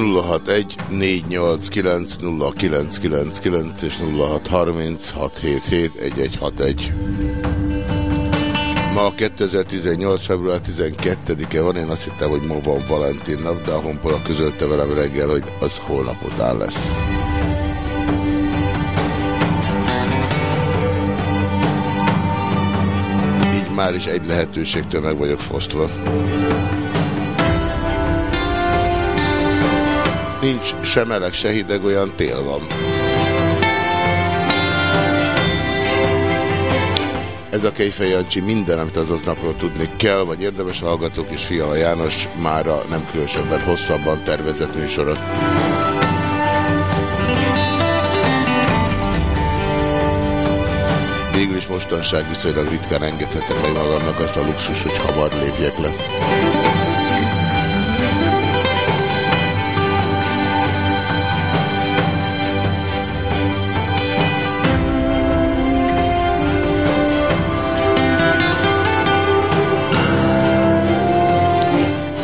061 489 0999 és 0630 677 Ma 2018. február 12-e van, én azt hittem, hogy ma van Valentin nap, de a honpola közölte velem reggel, hogy az holnap után lesz. Így már is egy lehetőségtől meg vagyok fosztva. Nincs se meleg, se hideg, olyan tél van. Ez a Kejfej Jancsi minden, amit azaz napról tudni kell, vagy érdemes hallgatók, és Fiala János mára nem különösebben hosszabban tervezett műsorot. Végül is mostanság viszonylag ritkán engedhetem meg magamnak azt a luxus, hogy hamar lépjek le.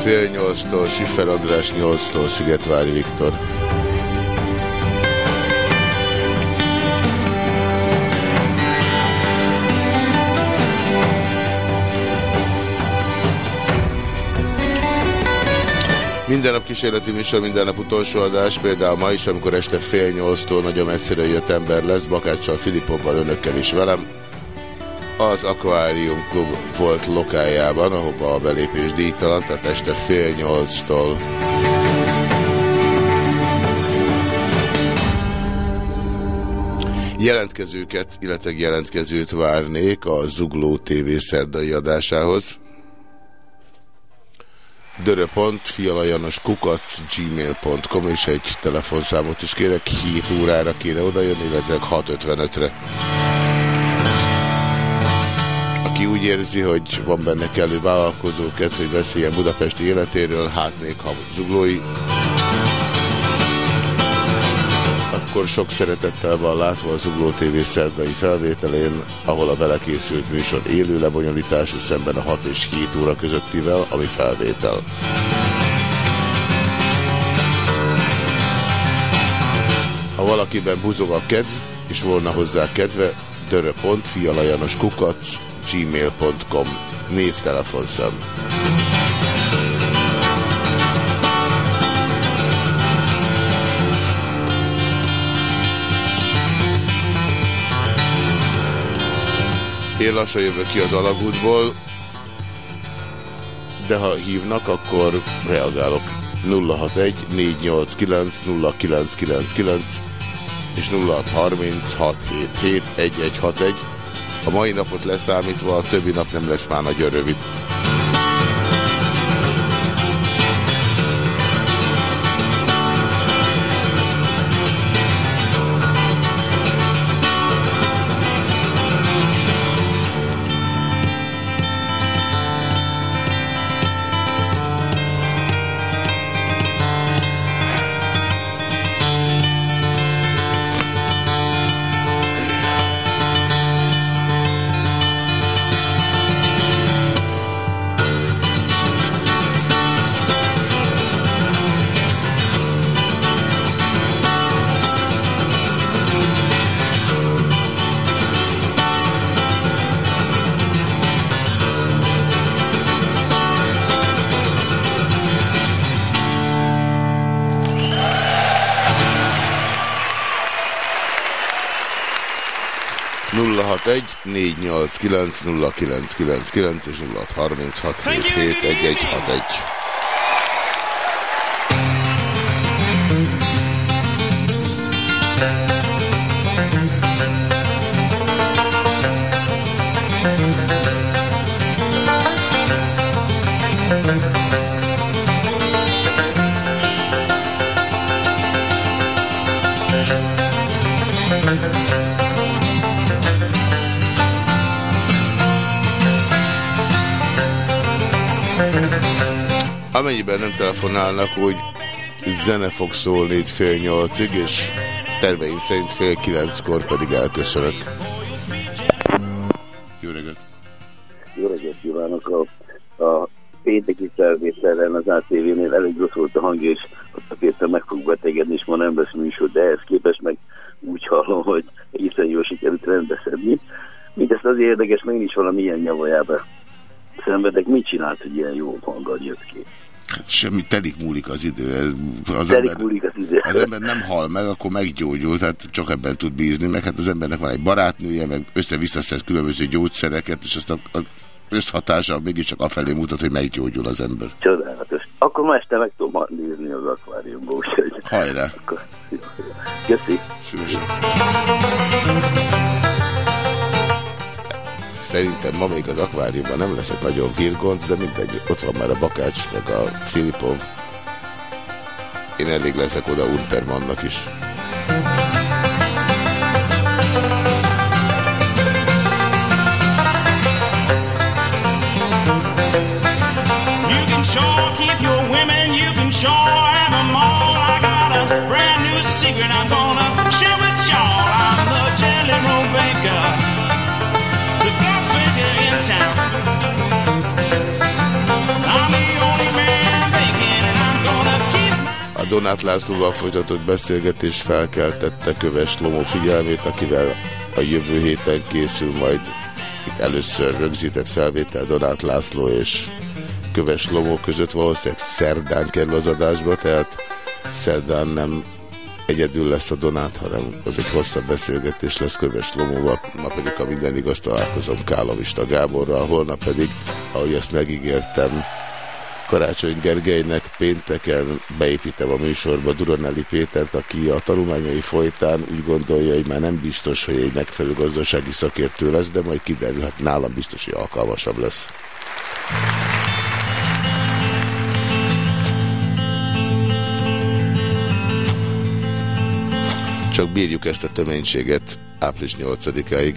Fél nyolctól, Siffer András nyolctól, Szigetvári Viktor. Minden nap kísérleti műsor, minden nap utolsó adás, például ma is, amikor este fél nyolctól nagyon messzire jött ember lesz, Bakáccsal, Filipovval, önökkel is velem az Aquarium Club volt lokájában, ahova a belépés díjtalan, tehát este fél nyolctól. Jelentkezőket, illetve jelentkezőt várnék a Zugló TV szerdai adásához. dörö.fialajanos kukat gmail.com és egy telefonszámot is kérek, 7 órára kéne odajönni, illetve 6.55-re aki úgy érzi, hogy van benne kellő vállalkozóket, hogy beszéljen budapesti életéről, hát még ha zuglói, akkor sok szeretettel van látva a Zugló TV szerdai felvételén, ahol a belekészült műsor élő lebonyolítású szemben a 6 és 7 óra közöttivel, ami felvétel. Ha valakiben buzog a kedv, és volna hozzá kedve, dörö.fialajanoskukac gmail.com névtelefonszám. Én lassan jövök ki az alagútból, de ha hívnak, akkor reagálok. 061 489 0999 és 0636771161. A mai napot leszámítva a többi nap nem lesz már nagyon rövid. És 0636 Amennyiben nem telefonálnak, úgy zene fog szólni itt fél nyolcig, és terveim szerint fél kilenckor pedig elköszönök. Jó reggelt! Jó reggelt kívánok! A, a pénteki felvételen az ATV-nél elég rossz volt a hang, és értem meg fog betegedni, és ma nem lesz műsor, de ehhez képest meg úgy hallom, hogy egészen jól sikerült rendbeszedni. Mindezt az érdekes, meg is valami ilyen nyavajába szenvedek. Mit csinált, hogy ilyen jó hanggal jött ki? Semmi, telik múlik az idő. Az telik ember, múlik az idő. Az ember nem hal meg, akkor meggyógyul, tehát csak ebben tud bízni, meg hát az embernek van egy barátnője, meg össze-visszaszed különböző gyógyszereket, és azt a, a összhatása mégiscsak afelé mutat, hogy meggyógyul az ember. Csodálatos. Akkor ma este meg tudom nézni az akváriumba, úgyhogy... Hajrá! Akkor, Köszi! Szívesen. Szerintem ma még az akváriumban nem leszek nagyon virgonc, de mindegy, ott van már a Bakács, meg a Filipov. Én elég leszek oda Untermannak is. Donát Lászlóval folytatott beszélgetés felkeltette Köves Lomó figyelmét, akivel a jövő héten készül majd. Itt először rögzített felvétel Donát László és Köves Lomó között valószínűleg szerdán kerül az adásba, tehát szerdán nem egyedül lesz a Donát, hanem az egy hosszabb beszélgetés lesz Köves Lomóval, ma pedig, ha minden igaz, találkozom Kálavista Gáborral, holnap pedig, ahogy ezt megígértem, Karácsony Gergelynek pénteken beépítem a műsorba Duronelli Pétert, aki a tanulmányai folytán úgy gondolja, hogy már nem biztos, hogy egy megfelelő gazdasági szakértő lesz, de majd kiderül, hát nálam biztos, hogy alkalmasabb lesz. Csak bírjuk ezt a töménységet április 8-áig.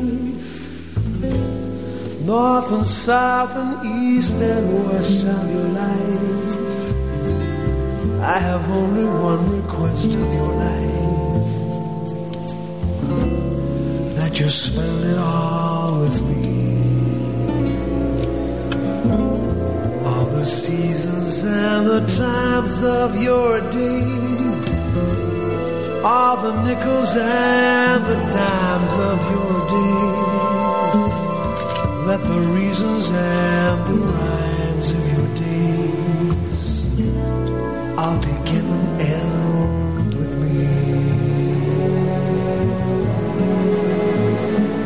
north and south and east and west of your life. I have only one request of your life that you spend it all with me. All the seasons and the times of your days, all the nickels and the dimes of your days let the reasons and the rhymes of your days all begin and end with me.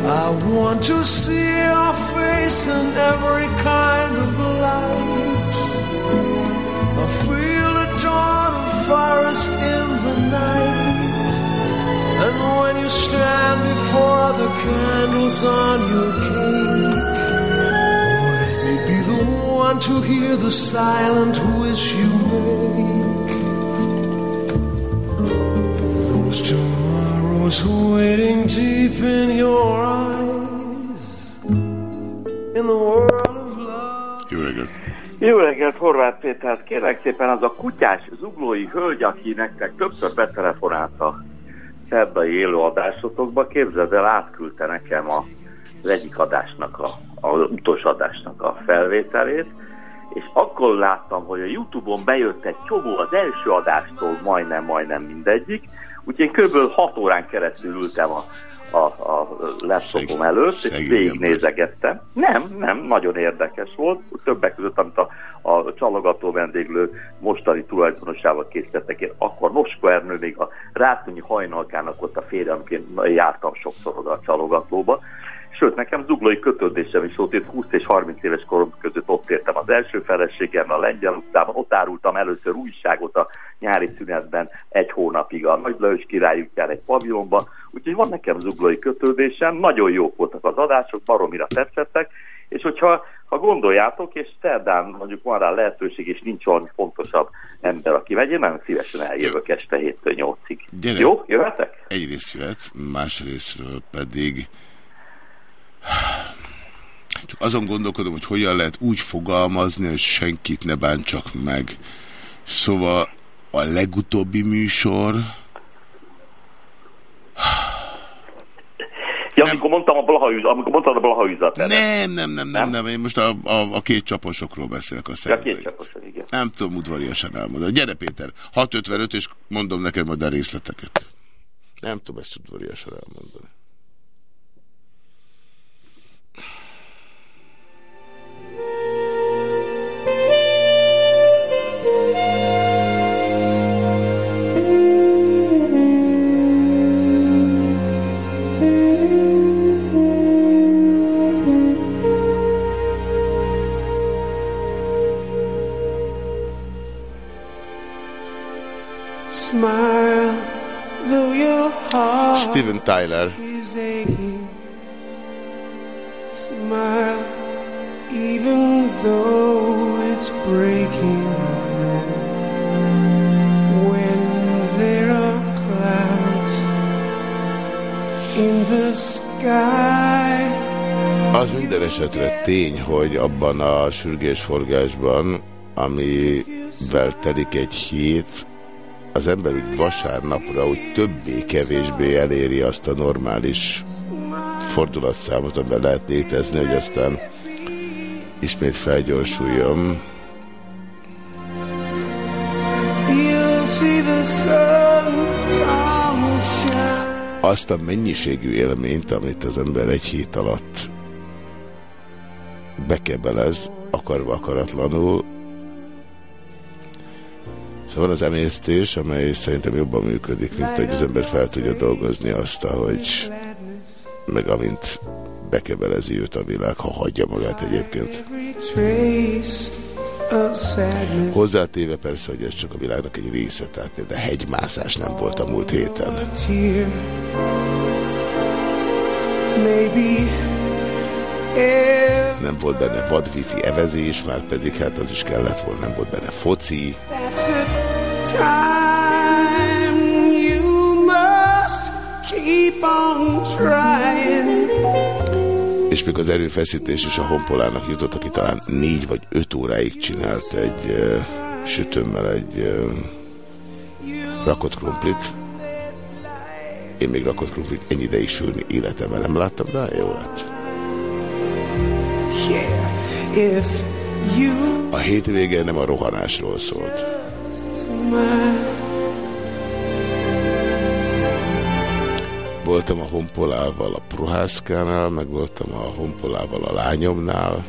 I want to see your face in every kind of light. I feel the dawn of forest in the night. And when you stand before the candles on your cake want to hear the silent wish you make. Those tomorrows waiting deep in your eyes. In the world of love. Jó reggelt! Jó reggelt, Horváth Péter. Kérlek szépen az a kutyás zuglói hölgy, aki nektek többször betelefonált a szerdai élőadásotokba, képzeld el, átküldte nekem a az egyik adásnak, a, az utolsó adásnak a felvételét, és akkor láttam, hogy a Youtube-on bejött egy csomó az első adástól majdnem, majdnem mindegyik, úgyhogy én kb. 6 órán keresztül ültem a, a, a laptopom előtt, és végignézegettem. Nem, nem, nagyon érdekes volt. Többek között, amit a a csalogató vendéglő mostani tulajdonosával készítettek én. Akkor Nosko Ernő még a Rátonyi hajnalkának ott a férje, amikor jártam sokszor oda a csalogatóba, Sőt, nekem zuglói kötődésem is volt, itt 20 és 30 éves korom között ott értem az első feleségem a Lengyel utcában, ott árultam először újságot a nyári szünetben egy hónapig a Nagy Lajos király egy pavilonba, úgyhogy van nekem zuglói kötődésem, nagyon jók voltak az adások, baromira tetszettek, és hogyha ha gondoljátok, és szerdán mondjuk van rá lehetőség, és nincs valami fontosabb ember, aki megy, én nagyon szívesen eljövök este 7-től 8-ig. Jó? Jöhetek? Egyrészt jöhetsz, másrésztről pedig csak azon gondolkodom, hogy hogyan lehet úgy fogalmazni, hogy senkit ne bántsak meg. Szóval a legutóbbi műsor... Ja, nem. amikor mondtam a blaha amikor mondtad a blaha üzlet. Nem, nem, nem, nem, nem, nem, én most a, a, a két csaposokról beszélek a Ja, két csaposok, igen. Nem tudom udvariasan elmondani. Gyere Péter, 6.55 és mondom neked majd a részleteket. Nem tudom ezt udvariasan elmondani. Steven Tyler. Smile, even though it's breaking. When there are clouds in the sky. Az minden esetre tény, hogy abban a sürgésforgásban, amivel telik egy hét, az ember úgy vasárnapra úgy többé-kevésbé eléri azt a normális fordulatszámot, amiben lehet létezni, hogy aztán ismét felgyorsuljon. Azt a mennyiségű élményt, amit az ember egy hét alatt bekebelez, akarva akaratlanul, Szóval van az emésztés, amely szerintem jobban működik, mint hogy az ember fel tudja dolgozni azt, ahogy meg amint bekebelezi őt a világ, ha hagyja magát egyébként. Hozzátéve persze, hogy ez csak a világnak egy része, tehát de hegymászás nem volt a múlt héten. Nem volt benne vadvízi evezés, már pedig hát az is kellett volna, nem volt benne foci. És még az erőfeszítés is a honpolának jutott, aki talán négy vagy öt óráig csinált egy uh, sütőmmel egy uh, rakott krumplit. Én még rakott krumplit ennyi ideig sülni életemben nem láttam, de jó lett. A hétvége nem a rohanásról szólt. Voltam a honpolával a Prohászkánál, meg voltam a honpolával a lányomnál.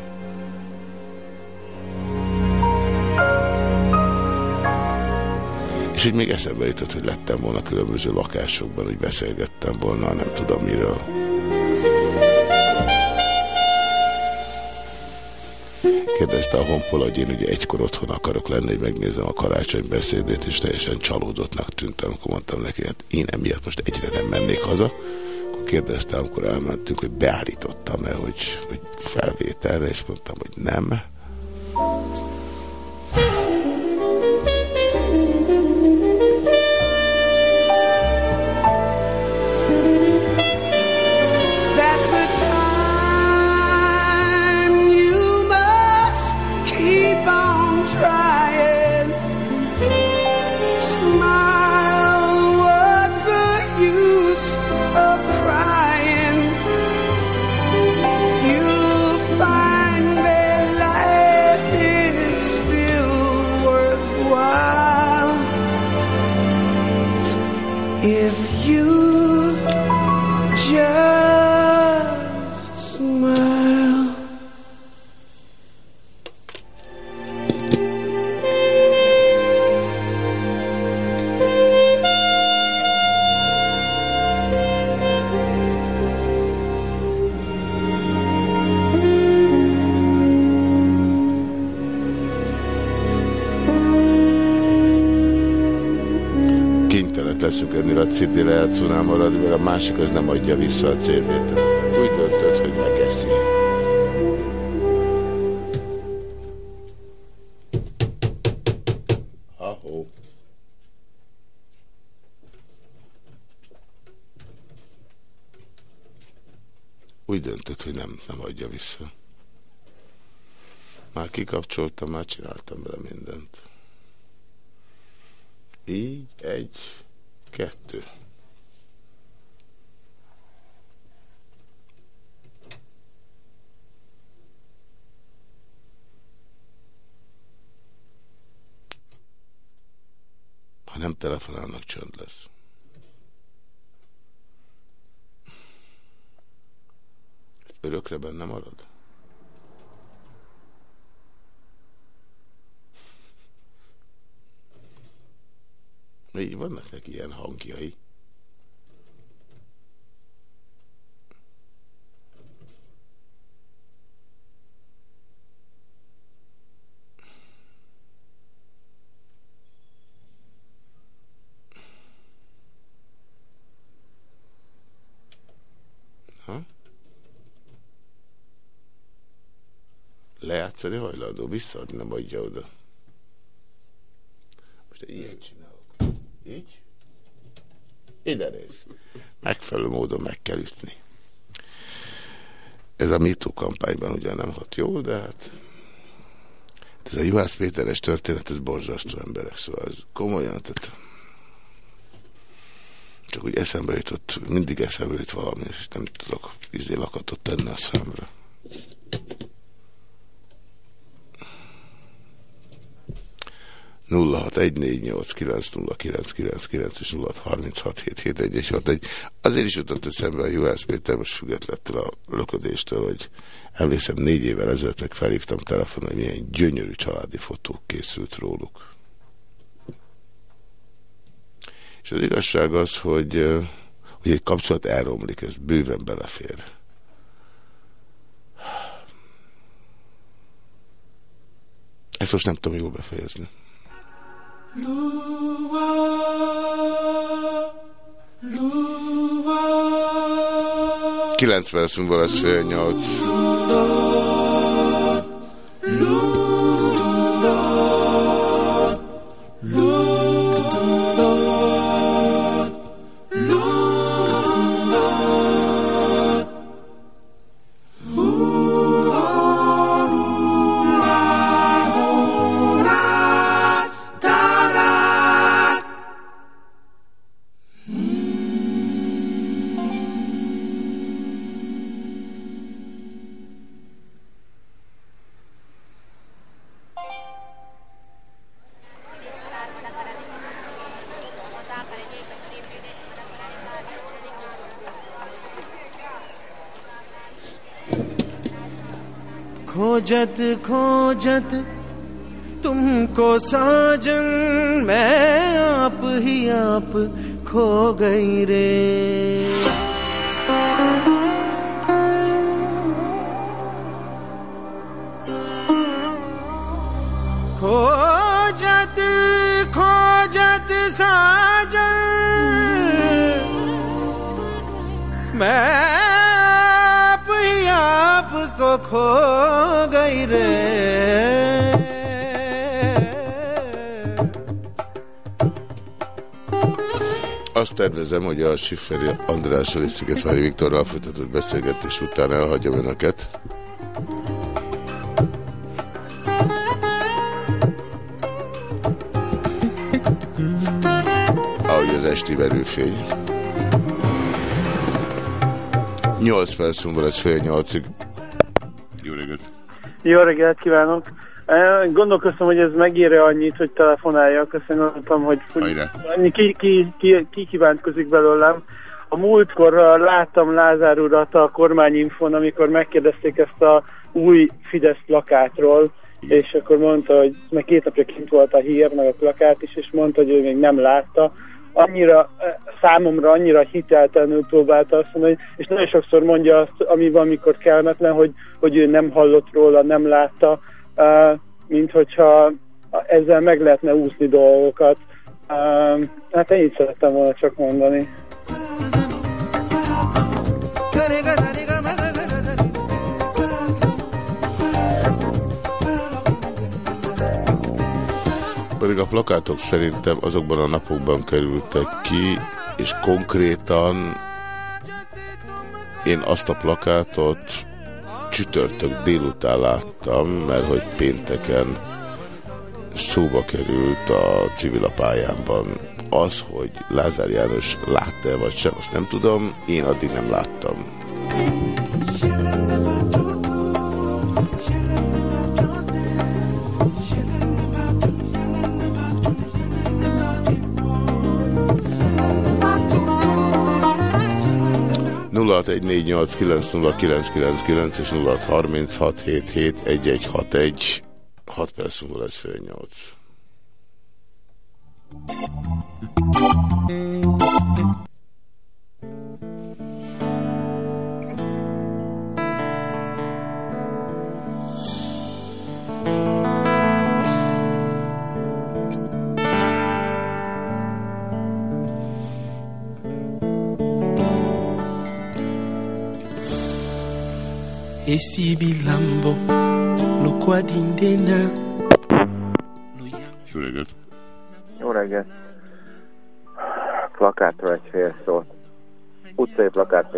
És hogy még eszembe jutott, hogy lettem volna különböző lakásokban, hogy beszélgettem volna, nem tudom miről. Kérdezte a honpol, hogy én ugye egykor otthon akarok lenni, hogy megnézem a karácsony beszédét, és teljesen csalódottnak tűntem, akkor mondtam neki, hát én emiatt most egyre nem mennék haza. Akkor kérdezte, amikor elmentünk, hogy beállítottam-e, hogy, hogy felvételre, és mondtam, hogy nem. Lejátszónál maradni, mert a másik az nem adja vissza a CD-t. Úgy döntött, hogy megeszi. Úgy döntött, hogy nem, nem adja vissza. Már kikapcsoltam, már csináltam bele mindent. Így, egy, kettő. Ha nem telefonálnak, csönd lesz. Örökre benne marad? Így vannak neki ilyen hangjai. Lejátszani hajlandó, visszaadni nem adja oda. Most egy ilyet csinálok. Így? Ide néz. Megfelelő módon meg kell ütni. Ez a MeToo kampányban ugyan nem hat jól, de hát ez a Juhász Péteres történet, ez borzasztó emberek, szóval ez komolyan, tehát csak úgy eszembe jutott, mindig eszembe jut valami, és nem tudok izé lakatot tenni a szemre. 0614890999 és 0636771161. Azért is jutott eszembe a Juhász Péter most függetlettől a löködéstől, hogy emlékszem négy évvel ezelőtt meg felhívtam telefonon, hogy milyen gyönyörű családi fotók készült róluk. És az igazság az, hogy, hogy egy kapcsolat elromlik, ez bőven belefér. Ezt most nem tudom jól befejezni. 90 színből lesz fél nyolc. खोजत खोजत, तुमको साजन मैं आप ही आप खो गई रे। खोजत खोजत साजन, मैं आपको खो gay re Azt tervezem, hogy a Sifferi Andrással és Szigetvári Viktorral folytatott beszélgetés után elhagyom önöket. Ahogy az esti verőfény. 8 perc múlva lesz fél nyolcig. Jó reggelt kívánok! Gondolkoztam, hogy ez megírja annyit, hogy telefonáljak, aztán gondoltam, hogy annyi ki, ki, ki, ki kívántkozik belőlem. A múltkor láttam Lázár urat a kormányinfon, amikor megkérdezték ezt a új Fidesz plakátról, és akkor mondta, hogy meg két napja kint volt a hír, meg a plakát is, és mondta, hogy ő még nem látta. Annyira, számomra annyira hiteltelenül próbálta azt mondani, és nagyon sokszor mondja azt, ami van, amikor kelmetlen, hogy, hogy ő nem hallott róla, nem látta, mint hogyha ezzel meg lehetne úszni dolgokat. Hát ennyit szerettem volna csak mondani. Pedig a plakátok szerintem azokban a napokban kerültek ki, és konkrétan én azt a plakátot csütörtök délután láttam, mert hogy pénteken szóba került a civil az, hogy Lázár János látta-e vagy sem, azt nem tudom, én addig nem láttam. 0614890999 és 0636771161. 6 perc múlva lesz fél 8. esibi lambo lokwadi Jó reggelt! Jó reggelt! Plakátról egy fél szót. Utcai plakát,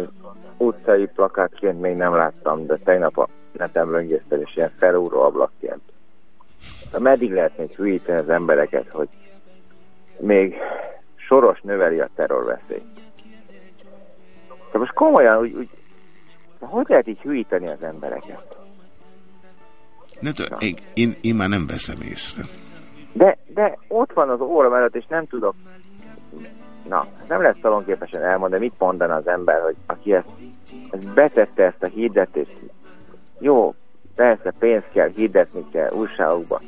utcai plakátként még nem láttam, de tegnap a netem röngésztel is ilyen felúró ablakként. De meddig lehet még hülyíteni az embereket, hogy még soros növeli a terrorveszély. De most komolyan úgy, úgy de hogy lehet így hűíteni az embereket? Ne én, én, én már nem veszem észre. De, de ott van az óra mellett, és nem tudok... Na, nem lesz szalonképesen elmondani, mit mondana az ember, hogy aki ezt, ezt betette ezt a hirdetést. Jó, persze pénzt kell, hirdetni kell újságokba.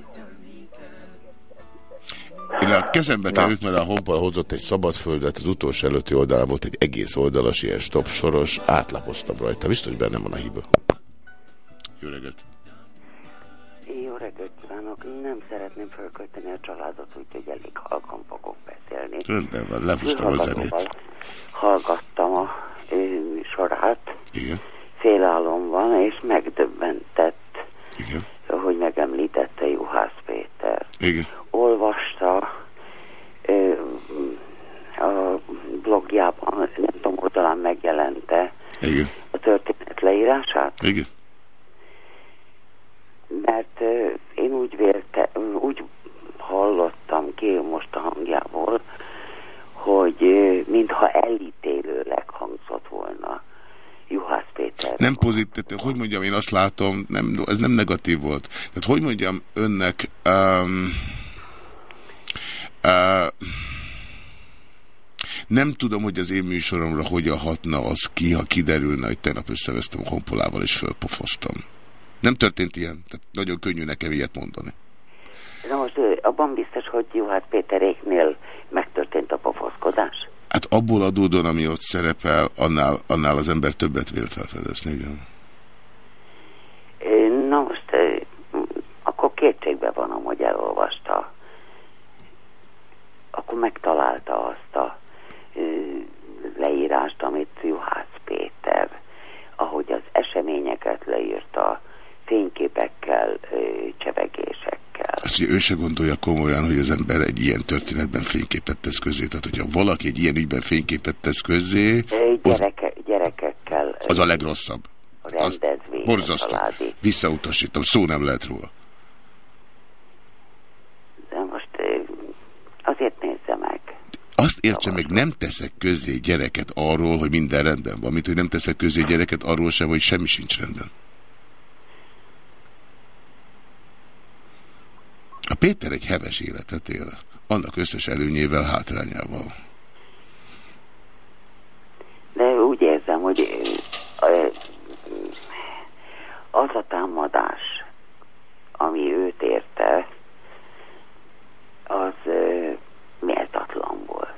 Én a kezembe került, mert a Honpal hozott egy szabadföldet, az utolsó előtti oldalán volt egy egész oldalas, ilyen stop soros, átlapoztam rajta. Biztos benne van a hiba. Jó reggelt! Jó reggelt kívánok! Nem szeretném fölkölteni a családot, úgyhogy elég halkan fogok beszélni. Rendben van, lehúztam a zenét. Hallgattam a sorát. Igen. Félálom van, és megdöbbentett, Igen. hogy megemlítette Juhász Péter. Igen olvasta a blogjában, nem tudom, hogy talán megjelente Igen. a történet leírását. Igen. Mert én úgy vélte, úgy hallottam ki most a hangjából, hogy mintha elítélőleg hangzott volna Juhász Péter. Nem pozitív, hogy mondjam, én azt látom, nem, ez nem negatív volt. Tehát hogy mondjam önnek... Um, Uh, nem tudom, hogy az én műsoromra hogyan hatna az ki, ha kiderülne, hogy tegnap összevesztem a honpolával és fölpofoztam. Nem történt ilyen, tehát nagyon könnyű nekem ilyet mondani. Na most abban biztos, hogy Juhász Péteréknél megtörtént a pofoszkodás? Hát abból adódóan, ami ott szerepel, annál, annál az ember többet vél felfedezni, igen. Na most akkor kétségbe vonom, hogy elolvasta akkor megtalálta azt a ö, leírást, amit Juhász Péter, ahogy az eseményeket leírta, fényképekkel, csevegésekkel. Azt, hogy ő se gondolja komolyan, hogy az ember egy ilyen történetben fényképet tesz közé. Tehát, hogyha valaki egy ilyen ügyben fényképet tesz közé... Gyereke, gyerekekkel... Az a legrosszabb. A rendezvény. Borzasztó. Visszautasítom, szó nem lehet róla. De most azért meg. Azt értse meg, nem teszek közé gyereket arról, hogy minden rendben van, mint hogy nem teszek közé gyereket arról sem, hogy semmi sincs rendben. A Péter egy heves életet él, annak összes előnyével, hátrányával. De úgy érzem, hogy az a támadás, ami őt érte, az méltatlan volt.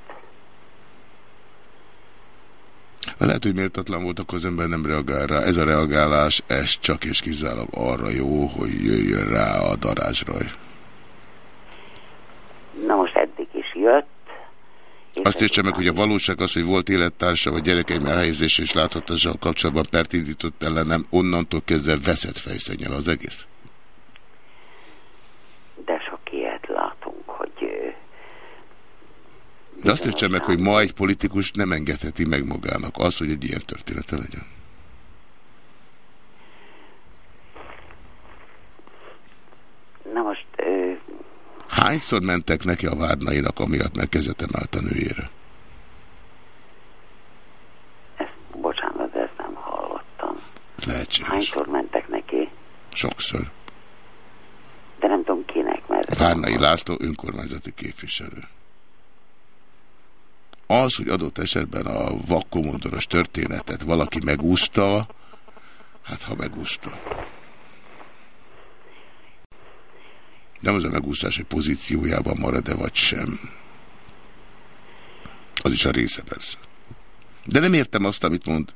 Lehet, hogy méltatlan volt, akkor az ember nem reagál rá. Ez a reagálás, ez csak és kizárólag arra jó, hogy jöjjön rá a darázsraj. Na most eddig is jött, Azt értse meg, hogy a valóság az, hogy volt élettársa, vagy gyerekeim elhelyezése és láthatással kapcsolatban pert indított ellenem, onnantól kezdve veszett fejszennyel az egész. De sok ilyet látunk, hogy... De azt értse meg, hogy ma egy politikus nem engedheti meg magának az, hogy egy ilyen története legyen. Na most... Ö... Hányszor mentek neki a várnainak, amiatt megkezdett emelt a nőjére? Ezt, bocsánat, de ezt nem hallottam. Ez lehetséges. Hányszor mentek neki? Sokszor. De nem tudom kinek, mert... Várnai László önkormányzati képviselő. Az, hogy adott esetben a vakkomondoros történetet valaki megúszta, hát ha megúszta. Nem az a megúszás, hogy pozíciójában marad-e vagy sem. Az is a része persze. De nem értem azt, amit mond.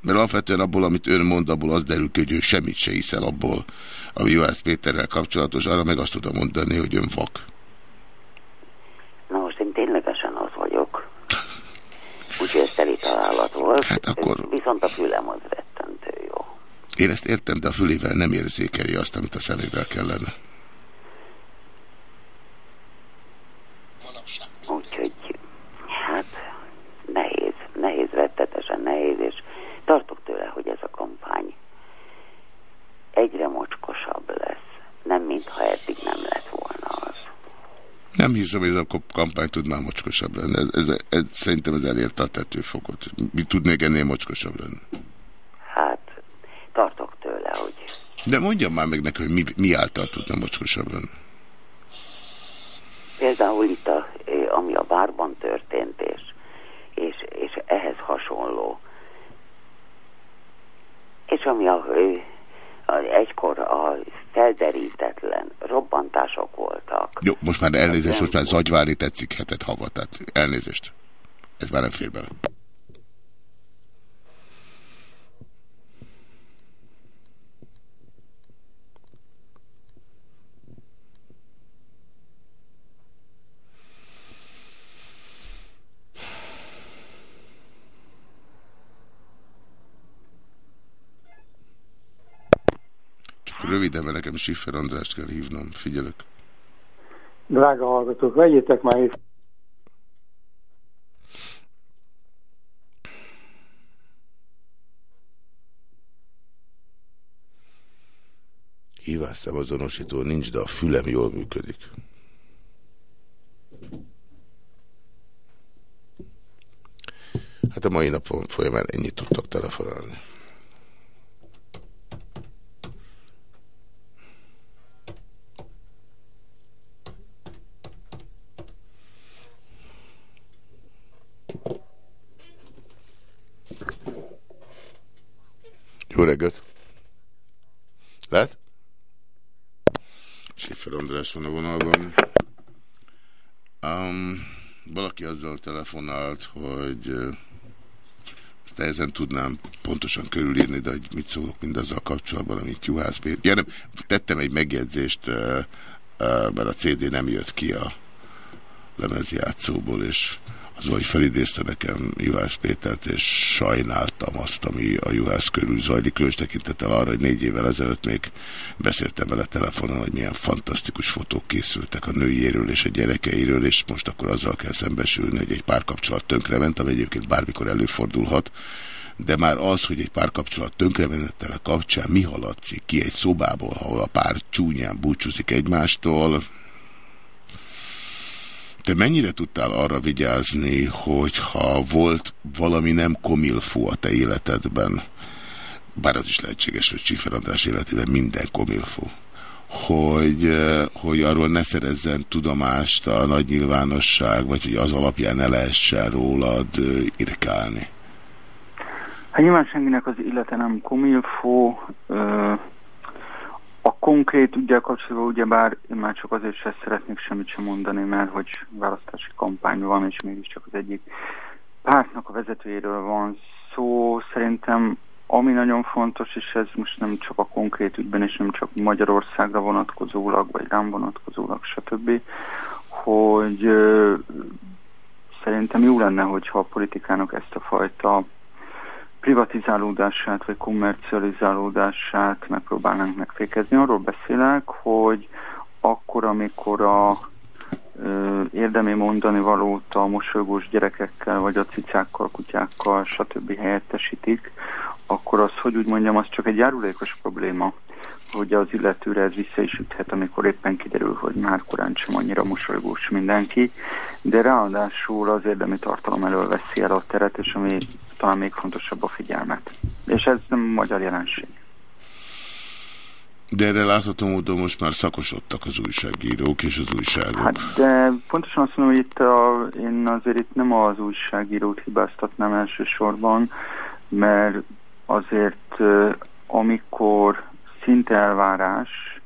Mert alapvetően abból, amit ön mond, abból az derül ki, hogy ő semmit se hiszel abból, ami Juhász Péterrel kapcsolatos. Arra meg azt tudom mondani, hogy ön vak. Na most én ténylegesen az vagyok. Úgyhogy ez teli volt. Hát akkor... Viszont a fülem az rettentő jó. Én ezt értem, de a fülével nem érzékeli azt, amit a szemével kellene. Úgyhogy, hát, nehéz, nehéz, rettetesen nehéz, és tartok tőle, hogy ez a kampány egyre mocskosabb lesz. Nem, mintha eddig nem lett volna az. Nem hiszem, hogy ez a kampány tudná mocskosabb lenni. Ez, ez, ez, szerintem ez elérte a tetőfokot. Mi tudnék ennél mocskosabb lenni? Hát, tartok tőle, hogy... De mondjam már meg neki, hogy mi, mi által tudna mocskosabb lenni. Például itt, a, ami a bárban történt, és, és, és ehhez hasonló. És ami a, a, egykor a felderítetlen robbantások voltak. Jó, most már elnézést, most már zagyválni tetszik hetet hava, tehát elnézést. Ez már nem fér bele. Röviden, mert nekem Siffer Andrást kell hívnom. Figyelök. Drága hallgatók, vegyétek már észre. Hívásszám nincs, de a fülem jól működik. Hát a mai napon folyamán ennyit tudtak telefonálni. Jó reggelt! Lehet? Siffer András van a vonalban. Um, valaki azzal telefonált, hogy ezt nehezen tudnám pontosan körülírni, de hogy mit szólok mindazzal kapcsolatban, amit Juhász Péter... Ja, nem, tettem egy megjegyzést, mert a CD nem jött ki a lemezjátszóból, és az, hogy felidézte nekem Juhász Pétert, és sajnáltam azt, ami a Juhász körül zajlik, különös tekintettel arra, hogy négy évvel ezelőtt még beszéltem vele telefonon, hogy milyen fantasztikus fotók készültek a nőjéről és a gyerekeiről, és most akkor azzal kell szembesülni, hogy egy párkapcsolat tönkrement, ami egyébként bármikor előfordulhat, de már az, hogy egy párkapcsolat tönkremenetele kapcsán mi haladszik ki egy szobából, ahol a pár csúnyán búcsúzik egymástól, te mennyire tudtál arra vigyázni, hogy ha volt valami nem komilfó a te életedben, bár az is lehetséges, hogy Csifer András életében minden komilfó, hogy, eh, hogy arról ne szerezzen tudomást a nagy nyilvánosság, vagy hogy az alapján ne lehessen rólad eh, irkálni? Hát nyilván senkinek az élete nem komilfó, a konkrét ügyel kapcsolatban ugyebár én már csak azért sem szeretnék semmit sem mondani, mert hogy választási kampány van, és mégiscsak az egyik pártnak a vezetőjéről van szó. Szerintem ami nagyon fontos, és ez most nem csak a konkrét ügyben, és nem csak Magyarországra vonatkozólag, vagy rám vonatkozólag, stb., hogy szerintem jó lenne, hogyha a politikának ezt a fajta privatizálódását vagy kommercializálódását megpróbálnánk megfékezni. Arról beszélek, hogy akkor, amikor a ö, érdemi mondani valót a mosolygós gyerekekkel, vagy a cicákkal, kutyákkal, stb. helyettesítik, akkor az, hogy úgy mondjam, az csak egy járulékos probléma hogy az illetőre ez vissza is üthet, amikor éppen kiderül, hogy már korán sem annyira mosolygós mindenki, de ráadásul az érdemi tartalom elől veszi el a teret, és ami talán még fontosabb a figyelmet. És ez nem magyar jelenség. De erre látható módon most már szakosodtak az újságírók és az újságok. Hát de pontosan azt mondom, hogy itt a, én azért itt nem az újságírót hibáztatnám elsősorban, mert azért amikor szinte elvárás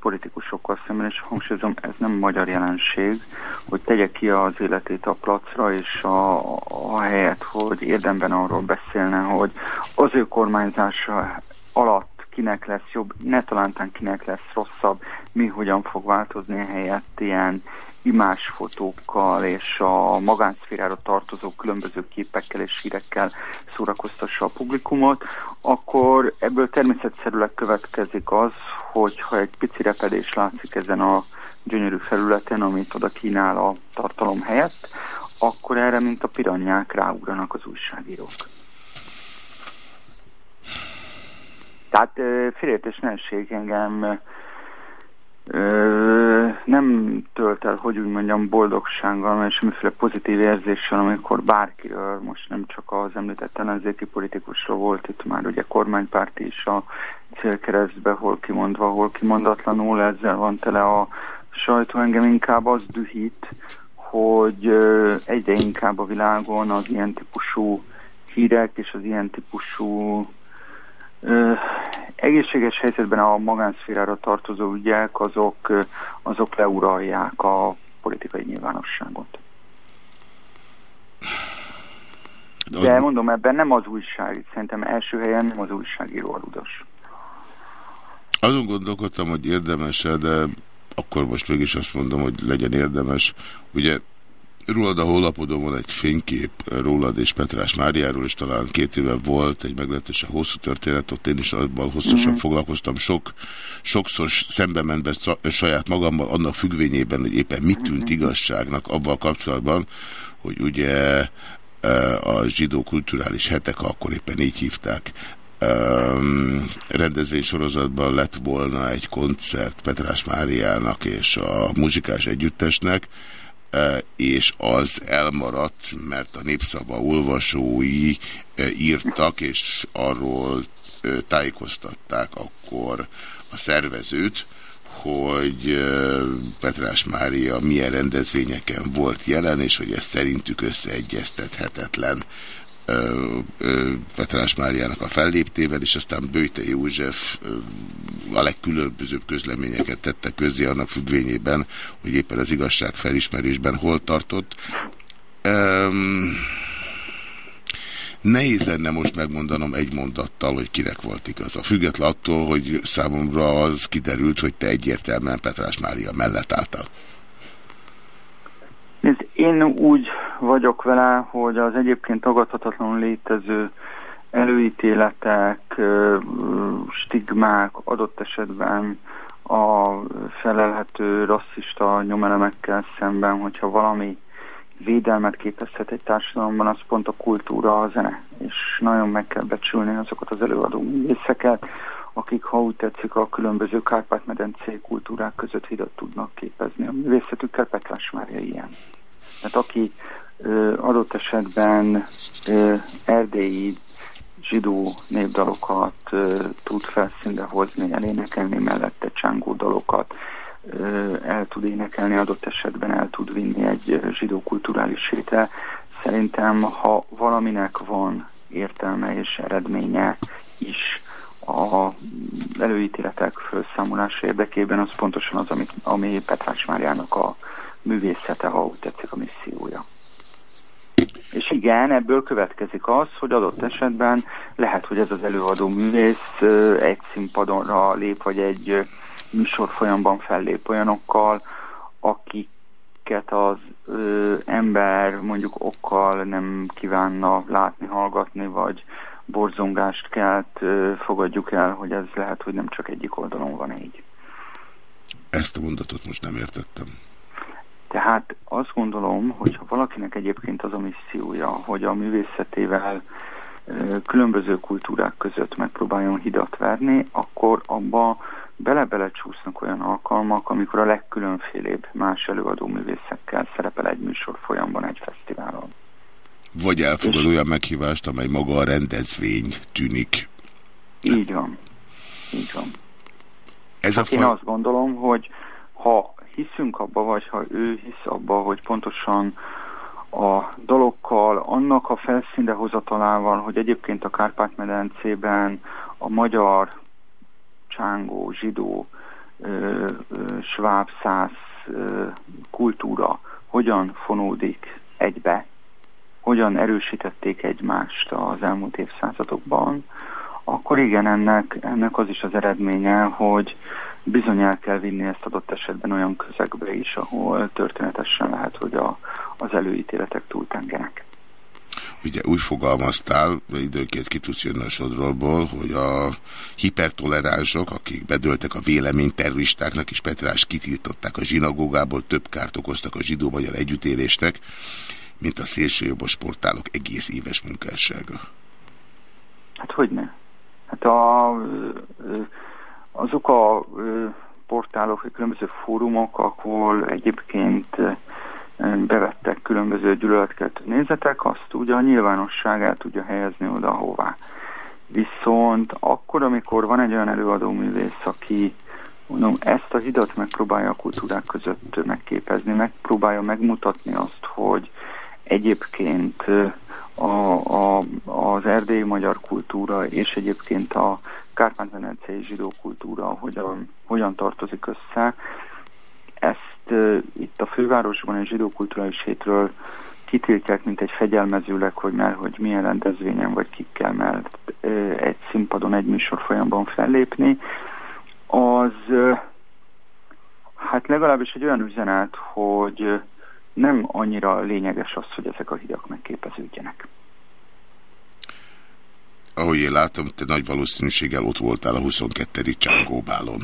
politikusokkal szemben, és hangsúlyozom, ez nem magyar jelenség, hogy tegye ki az életét a placra, és a, a helyet, hogy érdemben arról beszélne, hogy az ő kormányzása alatt kinek lesz jobb, ne talántán kinek lesz rosszabb, mi hogyan fog változni helyett ilyen imásfotókkal és a magánszférára tartozó különböző képekkel és hírekkel szórakoztassa a publikumot, akkor ebből természetszerűleg következik az, hogyha egy pici repedés látszik ezen a gyönyörű felületen, amit oda kínál a tartalom helyett, akkor erre, mint a piranyák ráugranak az újságírók. Tehát félértés nenség engem nem tölt el, hogy úgy mondjam, boldogsággal, és semmiféle pozitív érzéssel, amikor bárkiről, most nem csak az említett ellenzéki politikusról volt, itt már ugye kormánypárti is a célkeresztbe, hol kimondva, hol kimondatlanul, ezzel van tele a sajtó, engem inkább az dühít, hogy egyre inkább a világon az ilyen típusú hírek és az ilyen típusú egészséges helyzetben a magánszférára tartozó ügyek, azok, azok leuralják a politikai nyilvánosságot. De mondom, ebben nem az újság, szerintem első helyen nem az újságíró aludas. Azon gondolkodtam, hogy érdemes-e, de akkor most mégis azt mondom, hogy legyen érdemes. Ugye Rólad a honlapodon van egy fénykép rólad és Petrás Máriáról, és talán két éve volt egy meglehetősen hosszú történet, ott én is abban hosszasan mm. foglalkoztam, sok, sokszor szembe ment be saját magammal, annak függvényében, hogy éppen mit tűnt mhm. igazságnak abban kapcsolatban, hogy ugye e, a zsidó kulturális hetek, akkor éppen így hívták, um, rendezvénysorozatban lett volna egy koncert Petrás Máriának és a muzsikás együttesnek, és az elmaradt, mert a népszava olvasói írtak, és arról tájékoztatták akkor a szervezőt, hogy Petrás Mária milyen rendezvényeken volt jelen, és hogy ez szerintük összeegyeztethetetlen Petrás Máriának a felléptével, és aztán Bőte József a legkülönbözőbb közleményeket tette közzé annak függvényében, hogy éppen az igazság felismerésben hol tartott. Um, nehéz lenne most megmondanom egy mondattal, hogy kinek volt igaza. Független attól, hogy számomra az kiderült, hogy te egyértelműen Petrás Mária mellett álltál. Én úgy vagyok vele, hogy az egyébként tagadhatatlanul létező előítéletek, stigmák adott esetben a felelhető rasszista nyomelemekkel szemben, hogyha valami védelmet képezhet egy társadalomban, az pont a kultúra, a zene. És nagyon meg kell becsülni azokat az előadó művészeket, akik, ha úgy tetszik, a különböző Kárpát-medencei kultúrák között hidat tudnak képezni. A művészetükkel Petrás Mária ilyen. Tehát aki ö, adott esetben ö, erdélyi zsidó népdalokat ö, tud felszínre hozni, elénekelni mellette csángó dalokat, ö, el tud énekelni, adott esetben el tud vinni egy zsidó kulturális hétel. Szerintem, ha valaminek van értelme és eredménye is a előítéletek felszámolása érdekében, az pontosan az, ami, ami Petrás Máriának a művészete, ha úgy tetszik a missziója. És igen, ebből következik az, hogy adott esetben lehet, hogy ez az előadó művész egy színpadonra lép, vagy egy műsor folyamban fellép olyanokkal, akiket az ö, ember mondjuk okkal nem kívánna látni, hallgatni, vagy borzongást kelt, ö, fogadjuk el, hogy ez lehet, hogy nem csak egyik oldalon van így. Ezt a mondatot most nem értettem. Tehát azt gondolom, hogy ha valakinek egyébként az a missziója, hogy a művészetével különböző kultúrák között megpróbáljon hidat verni, akkor abba bele-bele csúsznak olyan alkalmak, amikor a legkülönfélébb más előadó művészekkel szerepel egy műsor folyamban egy fesztiválon. Vagy elfogad olyan meghívást, amely maga a rendezvény tűnik. Így van. Így van. Ez hát a én azt gondolom, hogy ha hiszünk abba, vagy ha ő hisz abba, hogy pontosan a dologkal, annak a felszínre hozatalával, hogy egyébként a Kárpát-medencében a magyar csángó, zsidó, ö, kultúra hogyan fonódik egybe, hogyan erősítették egymást az elmúlt évszázadokban, akkor igen, ennek, ennek az is az eredménye, hogy bizony el kell vinni ezt adott esetben olyan közegbe is, ahol történetesen lehet, hogy a, az előítéletek túltengenek. Ugye úgy fogalmaztál, időnként ki tudsz jönni a sodrolból, hogy a hipertoleránsok, akik bedöltek a véleményterroristáknak, és Petrás kitiltották a zsinagógából, több kárt okoztak a zsidó-magyar együttélésnek, mint a szélsőjobbos sportálok egész éves munkássága. Hát hogy ne? Hát a, azok a portálok, különböző fórumok, ahol egyébként bevettek különböző gyűlöletkeltő nézetek, azt ugye a nyilvánosság tudja helyezni oda, hová. Viszont akkor, amikor van egy olyan előadó művész, aki mondom, ezt a hidat megpróbálja a kultúrák között megképezni, megpróbálja megmutatni azt, hogy egyébként a, a, az erdélyi magyar kultúra és egyébként a kárpát-venenciai zsidó kultúra hogyan, hogyan tartozik össze. Ezt uh, itt a fővárosban egy zsidó kulturális hétről kitiltják, mint egy fegyelmezőleg, hogy már hogy milyen rendezvényen vagy kikkel mert uh, egy színpadon, egy műsor folyamban fellépni, az uh, hát legalábbis egy olyan üzenet, hogy nem annyira lényeges az, hogy ezek a hidak megképeződjenek. Ahogy én látom, te nagy valószínűséggel ott voltál a 22. Csángóbálon.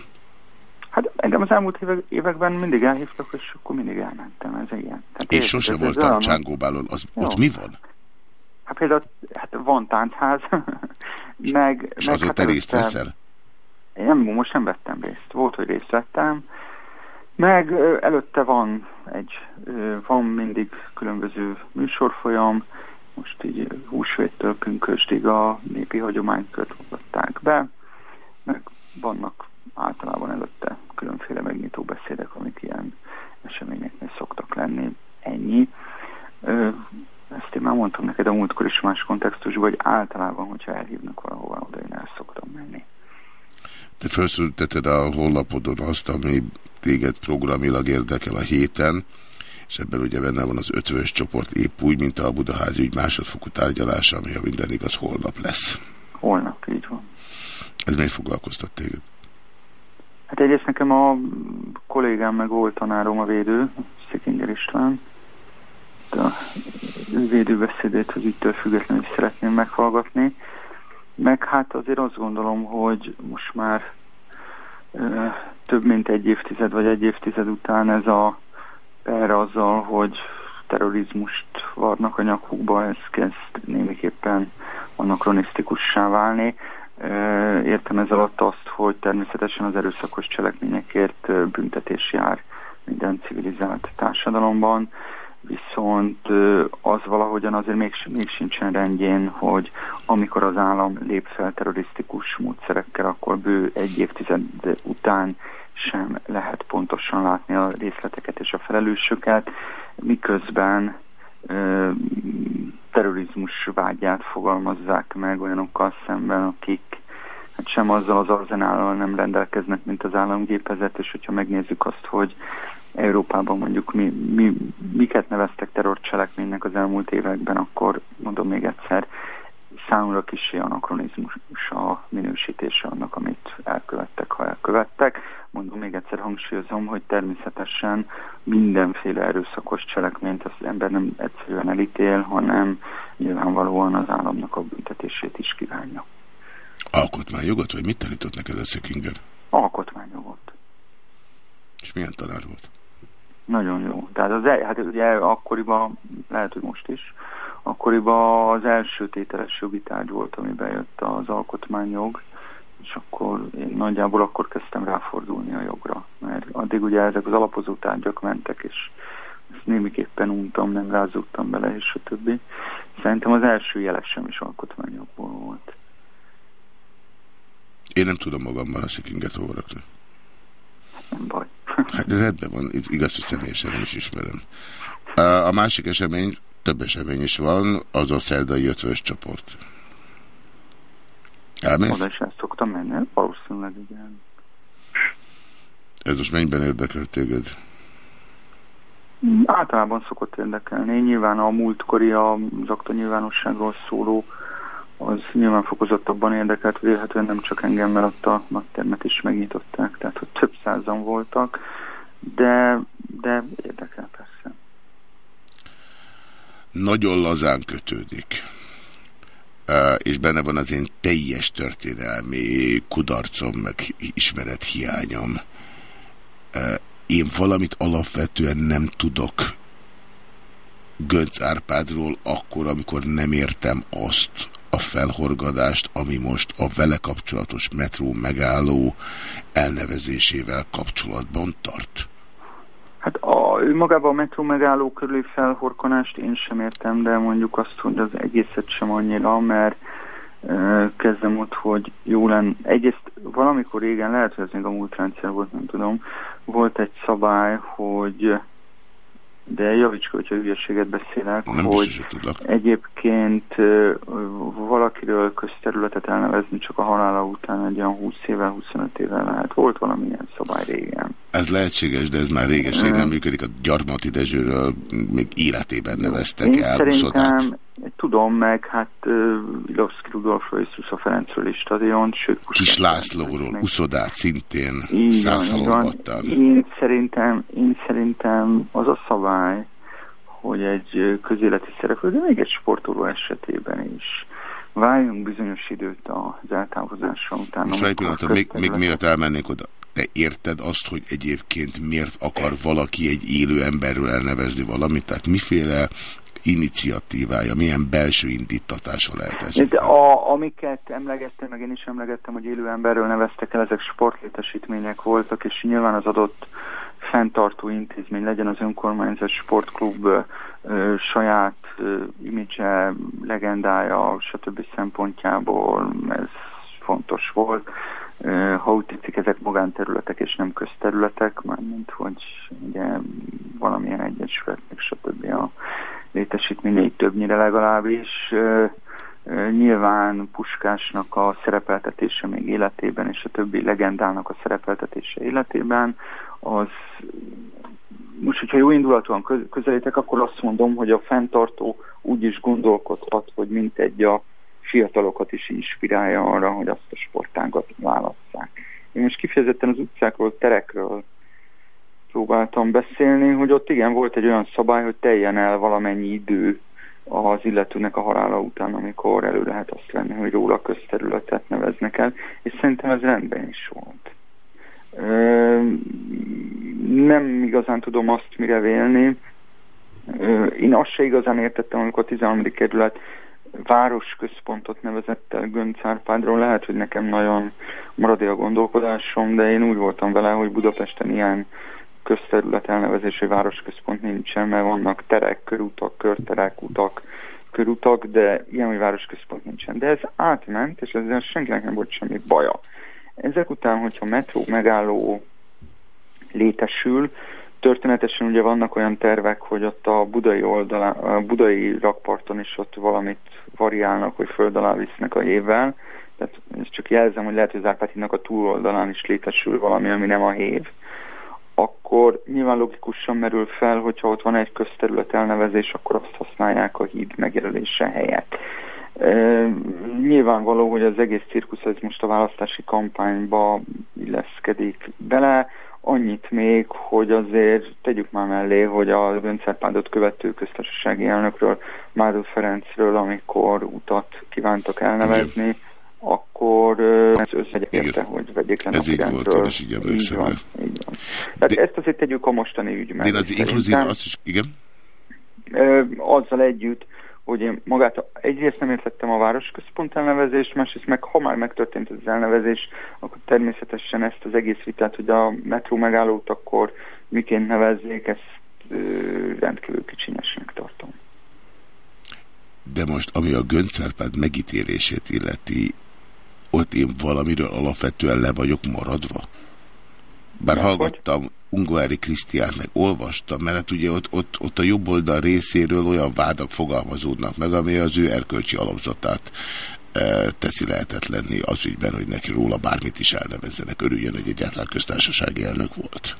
Hát engem az elmúlt évek, években mindig elhívtak, és akkor mindig elmentem, ez ilyen. Tehát én sose voltam a Csángóbálon, az, ott mi van? Hát például hát van táncház, meg... És meg azon hát részt veszel? Én nem, most nem vettem részt. Volt, hogy részt vettem, meg előtte van egy, van mindig különböző műsorfolyam, most így húsvéttől pünkösdig a népi hagyománykört mutatták be, meg vannak általában előtte különféle megnyitó beszédek, amik ilyen eseményeknél szoktak lenni. Ennyi. Ezt én már mondtam neked a múltkor is más kontextusban, hogy általában, hogyha elhívnak valahova, oda én el szoktam menni. Te felszülteted a honlapodon azt, ami téged programilag érdekel a héten, és ebben ugye benne van az ötvös csoport épp úgy, mint a Budaházi ügy másodfokú tárgyalása, ami a minden igaz holnap lesz. Holnap, így van. Ez miért foglalkoztat téged? Hát egyrészt nekem a kollégám meg volt tanárom a védő, Szikinger István. A védőbeszédét az ügytől függetlenül is szeretném meghallgatni. Meg hát azért azt gondolom, hogy most már több mint egy évtized vagy egy évtized után ez a per azzal, hogy terrorizmust varnak a nyakukba, ez kezd némiképpen anakronisztikussá válni. Értem ez alatt azt, hogy természetesen az erőszakos cselekményekért büntetés jár minden civilizált társadalomban, viszont az valahogyan azért még, még sincsen rendjén, hogy amikor az állam lép fel terrorisztikus módszerekkel, akkor bő egy évtized után sem lehet pontosan látni a részleteket és a felelősöket, miközben ö, terrorizmus vágyát fogalmazzák meg olyanokkal szemben, akik hát sem azzal az arzenállal nem rendelkeznek, mint az államgépezet, és hogyha megnézzük azt, hogy Európában mondjuk mi, mi, miket neveztek terrorcselekménynek az elmúlt években, akkor mondom még egyszer, számomra kicsi anakronizmus a minősítése annak, amit elkövettek, ha elkövettek. Mondom, még egyszer hangsúlyozom, hogy természetesen mindenféle erőszakos cselekményt az ember nem egyszerűen elítél, hanem nyilvánvalóan az államnak a büntetését is kívánja. Alkotmányjogot, vagy mit tanított neked a Szekinger? Alkotmányjogot. És milyen tanár volt? Nagyon jó. Tehát az, hát ugye akkoriban, lehet, hogy most is, akkoriban az első tételes jogi tárgy volt, amiben jött az alkotmányjog, és akkor én nagyjából akkor kezdtem ráfordulni a jogra, mert addig ugye ezek az alapozó tárgyak mentek, és ezt némiképpen untam, nem rázódtam bele, és a többi. Szerintem az első jelesem is alkotmányokból volt. Én nem tudom magamban a szikinget órakni. Nem baj. Hát rendben van, igaz, hogy személyesen nem is ismerem. A másik esemény, több esemény is van, az a szerdai ötvös csoport. Elmész? Oda is szoktam menni, valószínűleg igen. Ez most mennyiben érdekel téged? Általában szokott érdekelni. Nyilván a múltkori az akta nyilvánosságról szóló az nyilván fokozottabban érdekelt, vélhetően nem csak engem, mert ott a naptermet is megnyitották, tehát hogy több százan voltak, de, de érdekel persze. Nagyon lazán kötődik és benne van az én teljes történelmi kudarcom, meg ismerethiányom. Én valamit alapvetően nem tudok Gönc Árpádról akkor, amikor nem értem azt a felhorgadást, ami most a vele kapcsolatos metró megálló elnevezésével kapcsolatban tart. Hát a, magában a metró megálló körüli felhorkanást én sem értem, de mondjuk azt, hogy az egészet sem annyira, mert kezdem ott, hogy jó lenne. Egyrészt valamikor régen, lehet, hogy ez még a múlt rendszer volt, nem tudom, volt egy szabály, hogy de javíts hogyha hülyeséget beszélek, Nem hogy egyébként valakiről közterületet elnevezni csak a halála után egy olyan 20 évvel, 25 évvel lehet. Volt valamilyen szabály régen. Ez lehetséges, de ez már régeség nem működik. A Gyarmati Dezsőről még életében neveztek Én el szerintem, tudom meg, hát uh, Ilovszki Rudolfról és Szusza Ferencről is stadion, sőt... Kis Lászlóról, Uszodát szintén száz Én szerintem, én szerintem az a szabály, hogy egy közéleti szereplő, de még egy sportoló esetében is váljunk bizonyos időt az eltávozásra utána. Most egy pillanatra, még, még miért elmennék oda, te érted azt, hogy egyébként miért akar valaki egy élő emberről elnevezni valamit? Tehát miféle iniciatívája, milyen belső indítatása lehet ez? A, amiket emlegettem, meg én is emlegettem, hogy élő emberről neveztek el, ezek sportlétesítmények voltak, és nyilván az adott fenntartó intézmény, legyen az önkormányzat, sportklub, ö, saját ö, imidzse, legendája, stb. szempontjából ez fontos volt. Ö, ha úgy tetszik, ezek magánterületek és nem közterületek, mármint hogy ugye valamilyen egyesületnek, stb. a létesítményeit többnyire legalábbis. Nyilván Puskásnak a szerepeltetése még életében, és a többi legendának a szerepeltetése életében, az most, hogyha jó indulatúan közelítek, akkor azt mondom, hogy a fenntartó úgy is gondolkodhat, hogy mint egy a fiatalokat is inspirálja arra, hogy azt a sportágat válasszák. Én most kifejezetten az utcákról, terekről próbáltam beszélni, hogy ott igen, volt egy olyan szabály, hogy teljen el valamennyi idő az illetőnek a halála után, amikor elő lehet azt venni, hogy róla közterületet neveznek el, és szerintem ez rendben is volt. Nem igazán tudom azt mire vélni. Én azt se igazán értettem, amikor a 13. kerület városközpontot nevezett el Gönc Árpádról. Lehet, hogy nekem nagyon maradi a gondolkodásom, de én úgy voltam vele, hogy Budapesten ilyen közterület elnevezésű városközpont nincsen, mert vannak terek, körutak, körterek, utak, körutak, de ilyen, hogy városközpont nincsen. De ez átment, és ezzel senkinek nem volt semmi baja. Ezek után, hogyha metró megálló létesül, történetesen ugye vannak olyan tervek, hogy ott a budai oldalán, a budai rakparton is ott valamit variálnak, hogy föld alá visznek a hévvel. Tehát ezt csak jelzem, hogy lehet, hogy Árpád a túloldalán is létesül valami, ami nem a hév akkor nyilván logikusan merül fel, hogyha ott van egy közterület elnevezés, akkor azt használják a híd megjelölése helyett. E, nyilvánvaló, hogy az egész cirkusz ez most a választási kampányba illeszkedik bele. Annyit még, hogy azért tegyük már mellé, hogy a Göncárpádot követő köztársasági elnökről, Mádó Ferencről, amikor utat kívántak elnevezni, Igen akkor ez összegyekérte, hogy vegyék le Ez így volt, és így emlékszem. Így van, így van. Tehát de, ezt azért tegyük a mostani ügyben. De én az inkluzív, azt is, igen? Azzal együtt, hogy én magát egyrészt nem értettem a városközpont elnevezést, másrészt meg ha már megtörtént az elnevezés, akkor természetesen ezt az egész vitát, hogy a metró megállót akkor miként nevezzék, ezt rendkívül kicsinyesnek tartom. De most, ami a Göncárpád megítélését illeti, ott én valamiről alapvetően le vagyok maradva. Bár Nem hallgattam hogy? Krisztiát, meg olvastam, mert hát ugye ott, ott, ott a jobb oldal részéről olyan vádak fogalmazódnak meg, ami az ő erkölcsi alapzatát e, teszi lehetetlenni az ügyben, hogy neki róla bármit is elnevezzenek. Örüljön, hogy egyáltalán köztársasági elnök volt.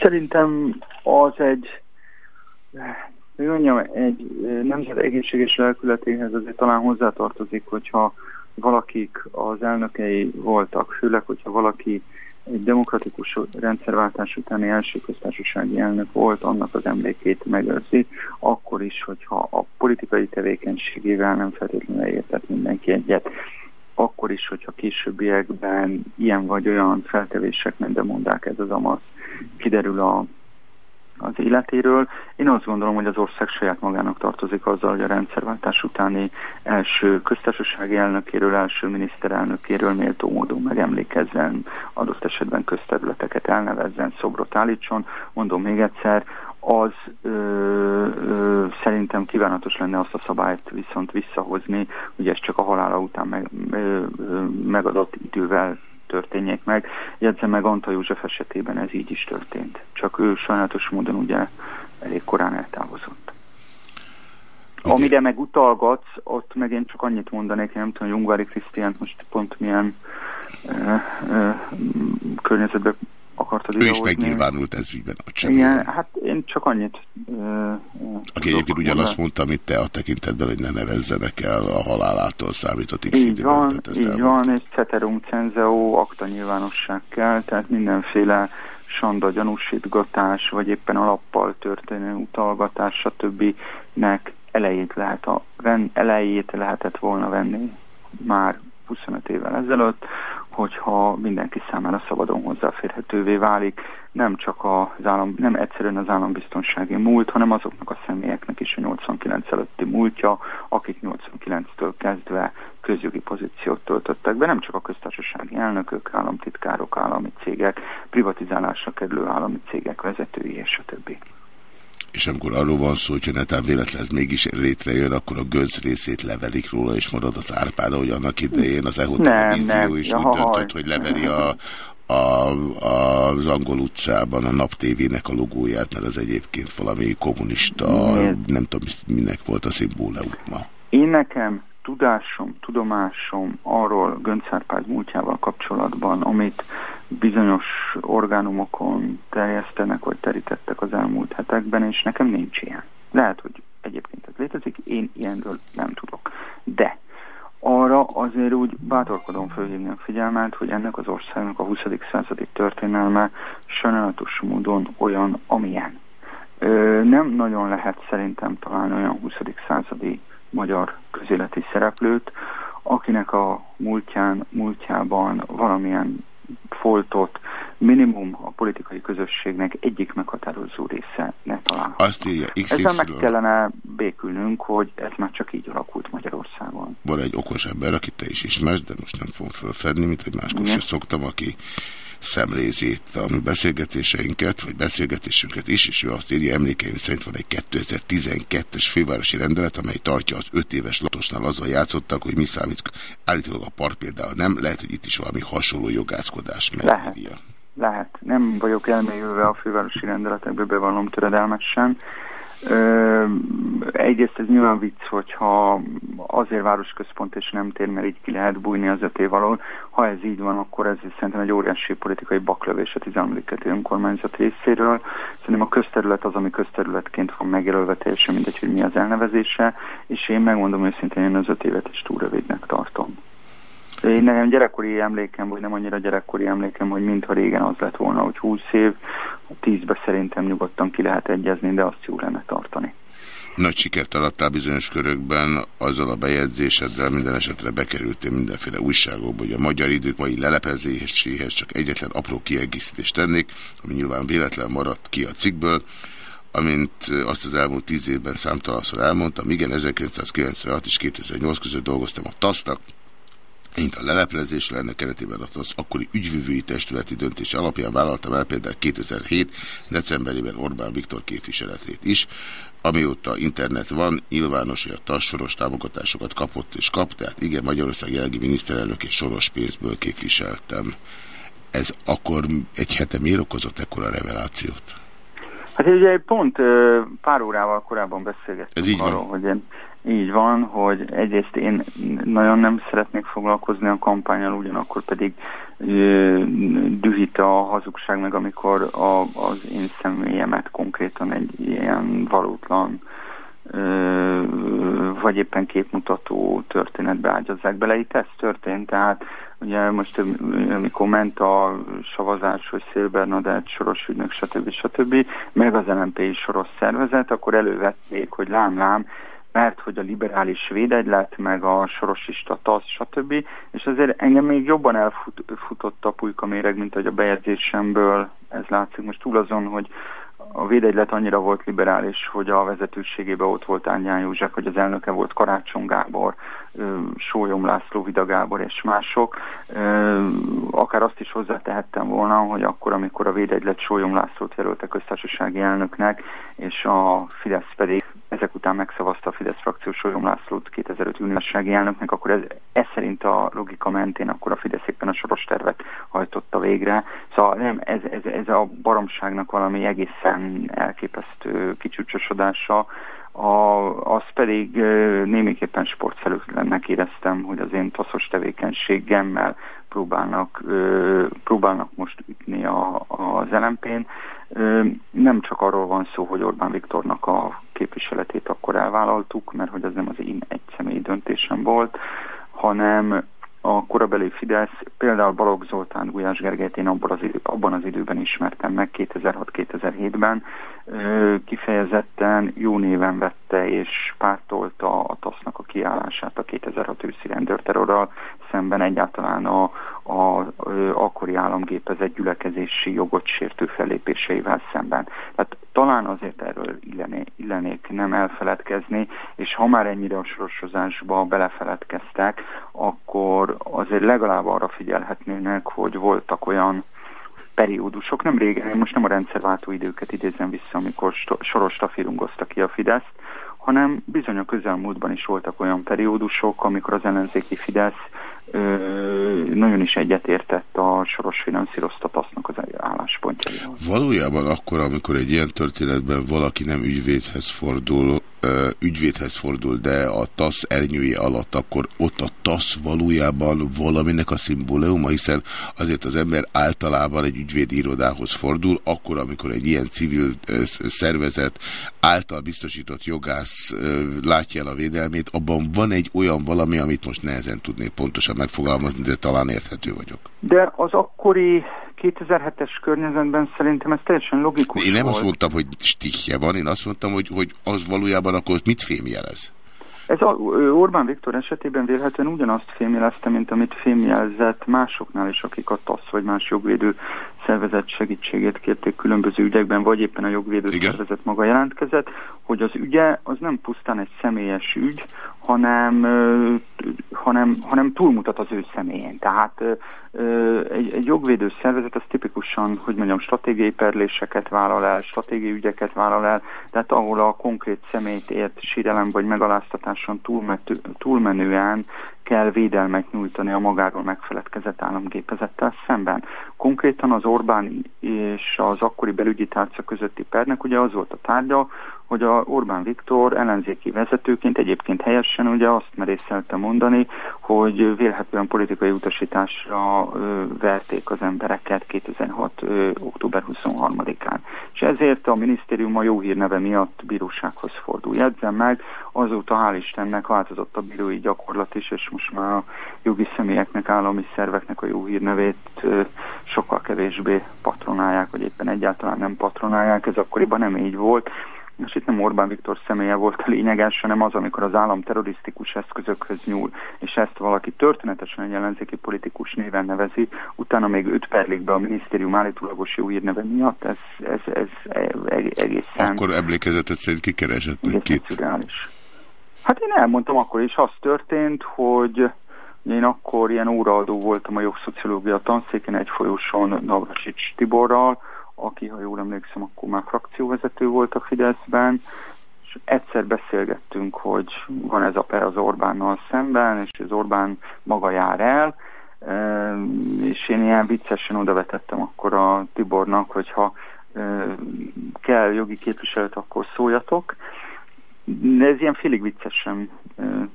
Szerintem az egy hogy mondjam, egy nemzet egészséges lelkületéhez azért talán hozzátartozik, hogyha valakik az elnökei voltak, főleg, hogyha valaki egy demokratikus rendszerváltás utáni első köztársasági elnök volt, annak az emlékét megőrzi, akkor is, hogyha a politikai tevékenységével nem feltétlenül értett mindenki egyet, akkor is, hogyha későbbiekben ilyen vagy olyan feltevések, nem de mondák ez az amasz, kiderül a az életéről. Én azt gondolom, hogy az ország saját magának tartozik azzal, hogy a rendszerváltás utáni első köztársasági elnökéről, első miniszterelnökéről méltó módon megemlékezzen, adott esetben közterületeket elnevezzen, szobrot állítson. Mondom még egyszer, az ö, ö, szerintem kívánatos lenne azt a szabályt viszont visszahozni, hogy ez csak a halála után meg, ö, ö, megadott idővel történjék meg. Jegyzem meg Antal József esetében ez így is történt. Csak ő sajnálatos módon ugye elég korán eltávozott. Okay. Amire meg utalgatsz, ott meg én csak annyit mondanék, én nem tudom, hogy Ungvári Krisztiánt most pont milyen ö, ö, környezetben akartad Ő is megnyilvánult ez ügyben. Igen, hát én csak annyit... Uh, Aki egyébként ugyanazt mondta, amit te a tekintetben, hogy ne nevezzenek el a halálától számított x Így van, így van, és ceterum cenzeo akta nyilvánosság kell, tehát mindenféle sanda gyanúsítgatás, vagy éppen alappal történő utalgatás, stb. nek elejét, lehet a, elejét lehetett volna venni már 25 évvel ezelőtt, hogyha mindenki számára szabadon hozzáférhetővé válik, nem csak az állam, nem egyszerűen az állambiztonsági múlt, hanem azoknak a személyeknek is a 89 előtti múltja, akik 89-től kezdve közjogi pozíciót töltöttek be, nem csak a köztársasági elnökök, államtitkárok, állami cégek, privatizálásra kerülő állami cégek vezetői és a többi és amikor arról van szó, hogyha netán véletlen ez mégis létrejön, akkor a gönc részét levelik róla, és marad az árpáda, hogy annak idején az EHO televízió is úgy döntött, hogy leveri a, a, az angol utcában a naptévének a logóját, mert az egyébként valami kommunista, Miért? nem tudom, minek volt a szimbóluma. Én nekem tudásom, tudomásom arról Göncárpád múltjával kapcsolatban, amit bizonyos orgánumokon terjesztenek, vagy terítettek az elmúlt hetekben, és nekem nincs ilyen. Lehet, hogy egyébként ez létezik, én ilyenről nem tudok. De arra azért úgy bátorkodom fölhívni a figyelmet, hogy ennek az országnak a 20. századi történelme sajnálatos módon olyan, amilyen. Ö, nem nagyon lehet szerintem találni olyan 20. századi magyar közéleti szereplőt, akinek a múltján, múltjában valamilyen foltot minimum a politikai közösségnek egyik meghatározó része ne található. Azt írja, XY... Ezzel meg kellene békülnünk, hogy ez már csak így alakult Magyarországon. Van egy okos ember, akit te is ismersz, de most nem fogom fölfedni, mint egy máskor sem szoktam, aki szemlézi a mi beszélgetéseinket, vagy beszélgetésünket is, és ő azt írja, emlékeim szerint van egy 2012-es fővárosi rendelet, amely tartja az öt éves latosnál azzal játszottak, hogy mi számít, állítólag a park például nem, lehet, hogy itt is valami hasonló jogászkodás megírja. Lehet, lehet. Nem vagyok elmélyülve a fővárosi rendeletekbe, bevallom töredelmesen, egyrészt ez nyilván vicc, hogyha azért városközpont és nem tér, mert így ki lehet bújni az öt év alól. Ha ez így van, akkor ez szerintem egy óriási politikai baklövés a 13. önkormányzat részéről. Szerintem a közterület az, ami közterületként van megjelölve, teljesen mindegy, hogy mi az elnevezése, és én megmondom őszintén, én az öt évet is túl rövidnek tartom. Én nekem gyerekkori emlékem, vagy nem annyira gyerekkori emlékem, hogy mintha régen az lett volna, hogy 20 év, 10-be szerintem nyugodtan ki lehet egyezni, de azt jó lenne tartani. Nagy sikert adtál bizonyos körökben azzal a bejegyzéseddel, minden esetre bekerültél mindenféle újságokba, hogy a magyar idők mai lelepezéséhez csak egyetlen apró kiegészítést tennék, ami nyilván véletlen maradt ki a cikkből, amint azt az elmúlt tíz évben számtalanszor elmondtam, igen, 1996 és 2008 között dolgoztam a TASZ-nak, mint a leleplezés lenne keretében az akkori ügyvívői testületi döntés alapján vállaltam el például 2007. decemberében Orbán Viktor képviseletét is, amióta internet van, nyilvános, hogy a TAS soros támogatásokat kapott és kap, tehát igen, Magyarország jelgi miniszterelnök és soros pénzből képviseltem. Ez akkor egy hete miért okozott ekkora revelációt? Hát ugye pont pár órával korábban beszélgettünk Ez így arról, van. hogy én így van, hogy egyrészt én nagyon nem szeretnék foglalkozni a kampányal, ugyanakkor pedig dühít a hazugság meg, amikor a, az én személyemet konkrétan egy ilyen valótlan ö, vagy éppen képmutató történetbe ágyazzák bele. Itt ez történt, tehát ugye most amikor ment a savazás, hogy Szél Bernadett, soros ügynök, stb. stb. meg az LNP is soros szervezet, akkor elővették, hogy lám-lám, mert hogy a liberális védegylet, meg a sorosista TASZ, stb. És azért engem még jobban elfutott a pulyka méreg, mint hogy a bejegyzésemből ez látszik. Most túl azon, hogy a védegylet annyira volt liberális, hogy a vezetőségében ott volt Ányán József, hogy az elnöke volt Karácsony Gábor, Sólyom László, Vida Gábor és mások. Akár azt is hozzátehettem volna, hogy akkor, amikor a védegylet Sólyom Lászlót jelölte köztársasági elnöknek, és a Fidesz pedig ezek után megszavazta a Fidesz frakció Sólyom Lászlót 2005 júniussági elnöknek, akkor ez, ez szerint a logika mentén akkor a Fidesz éppen a soros tervet hajtotta végre. Szóval nem, ez, ez, ez a baromságnak valami egészen elképesztő kicsúcsosodása, a, az pedig némiképpen sportszerűtlennek éreztem, hogy az én taszos tevékenységemmel próbálnak, próbálnak most ütni a, az LMP-n. Nem csak arról van szó, hogy Orbán Viktornak a képviseletét akkor elvállaltuk, mert hogy az nem az én egy személyi döntésem volt, hanem a korabeli Fidesz, például Balogh Zoltán, Gulyás Gergelyt én abban az, abban az időben ismertem meg, 2006-2007-ben, kifejezetten jó néven vette és pártolta a TASZ-nak a kiállását a 2006 őszi rendőrterrorral, szemben. Egyáltalán a, a, a akkori államgépezet gyülekezési jogot sértő fellépéseivel szemben. Tehát talán azért erről illené, illenék nem elfeledkezni, és ha már ennyire a sorosozásba belefeledkeztek, akkor azért legalább arra figyelhetnének, hogy voltak olyan periódusok, nem régen, most nem a rendszerváltó időket idézem vissza, amikor soros tafirungozta ki a Fidesz, hanem bizony a közelmúltban is voltak olyan periódusok, amikor az ellenzéki Fidesz ö, nagyon is egyetértett a soros finanszíroztatasznak az álláspontjaival. Valójában akkor, amikor egy ilyen történetben valaki nem ügyvédhez fordul, ügyvédhez fordul, de a TASZ ernyője alatt, akkor ott a TASZ valójában valaminek a szimbóluma, hiszen azért az ember általában egy ügyvédi irodához fordul, akkor, amikor egy ilyen civil szervezet által biztosított jogász látja el a védelmét, abban van egy olyan valami, amit most nehezen tudnék pontosan megfogalmazni, de talán érthető vagyok. De az akkori 2007-es környezetben szerintem ez teljesen logikus Én nem volt. azt mondtam, hogy stichje van, én azt mondtam, hogy, hogy az valójában akkor mit fémjelez? Ez a, Orbán Viktor esetében vélhetően ugyanazt fémjelezte, mint amit fémjelzett másoknál is, akik a TASZ vagy más jogvédő szervezet segítségét kérték különböző ügyekben, vagy éppen a jogvédő Igen. szervezet maga jelentkezett, hogy az ügye az nem pusztán egy személyes ügy, hanem, hanem, hanem túlmutat az ő személyén. Tehát egy, egy jogvédő szervezet az tipikusan, hogy mondjam, stratégiai perléseket vállal el, stratégiai ügyeket vállal el, tehát ahol a konkrét személyt ért sírelem vagy megaláztatáson túlmető, túlmenően kell védelmet nyújtani a magáról megfeledkezett államgépezettel szemben. Konkrétan az Orbán és az akkori belügyi tárca közötti pernek ugye az volt a tárgya, hogy a Orbán Viktor ellenzéki vezetőként egyébként helyesen ugye azt merészelte mondani, hogy vélhetően politikai utasításra ö, verték az embereket 2006. Ö, október 23-án. És ezért a minisztérium a jó hírneve miatt bírósághoz fordul. Jegyzem meg, azóta hál' Istennek változott a bírói gyakorlat is, és most már a jogi személyeknek, állami szerveknek a jó hírnevét ö, sokkal kevésbé patronálják, vagy éppen egyáltalán nem patronálják. Ez akkoriban nem így volt és itt nem Orbán Viktor személye volt a lényeges, hanem az, amikor az állam terrorisztikus eszközökhöz nyúl, és ezt valaki történetesen egy ellenzéki politikus néven nevezi, utána még öt perlik be a minisztérium állítólagos jó hírneve miatt, ez, ez, ez egészen... Akkor emlékezetet szerint kikeresett két? Szürreális. Hát én elmondtam akkor is, az történt, hogy én akkor ilyen óraadó voltam a jogszociológia tanszéken egy folyosón Navrasics Tiborral, aki, ha jól emlékszem, akkor már frakcióvezető volt a Fideszben, és egyszer beszélgettünk, hogy van ez a per az Orbánnal szemben, és az Orbán maga jár el, és én ilyen viccesen odavetettem akkor a Tibornak, hogyha kell jogi képviselet, akkor szóljatok. De ez ilyen félig viccesen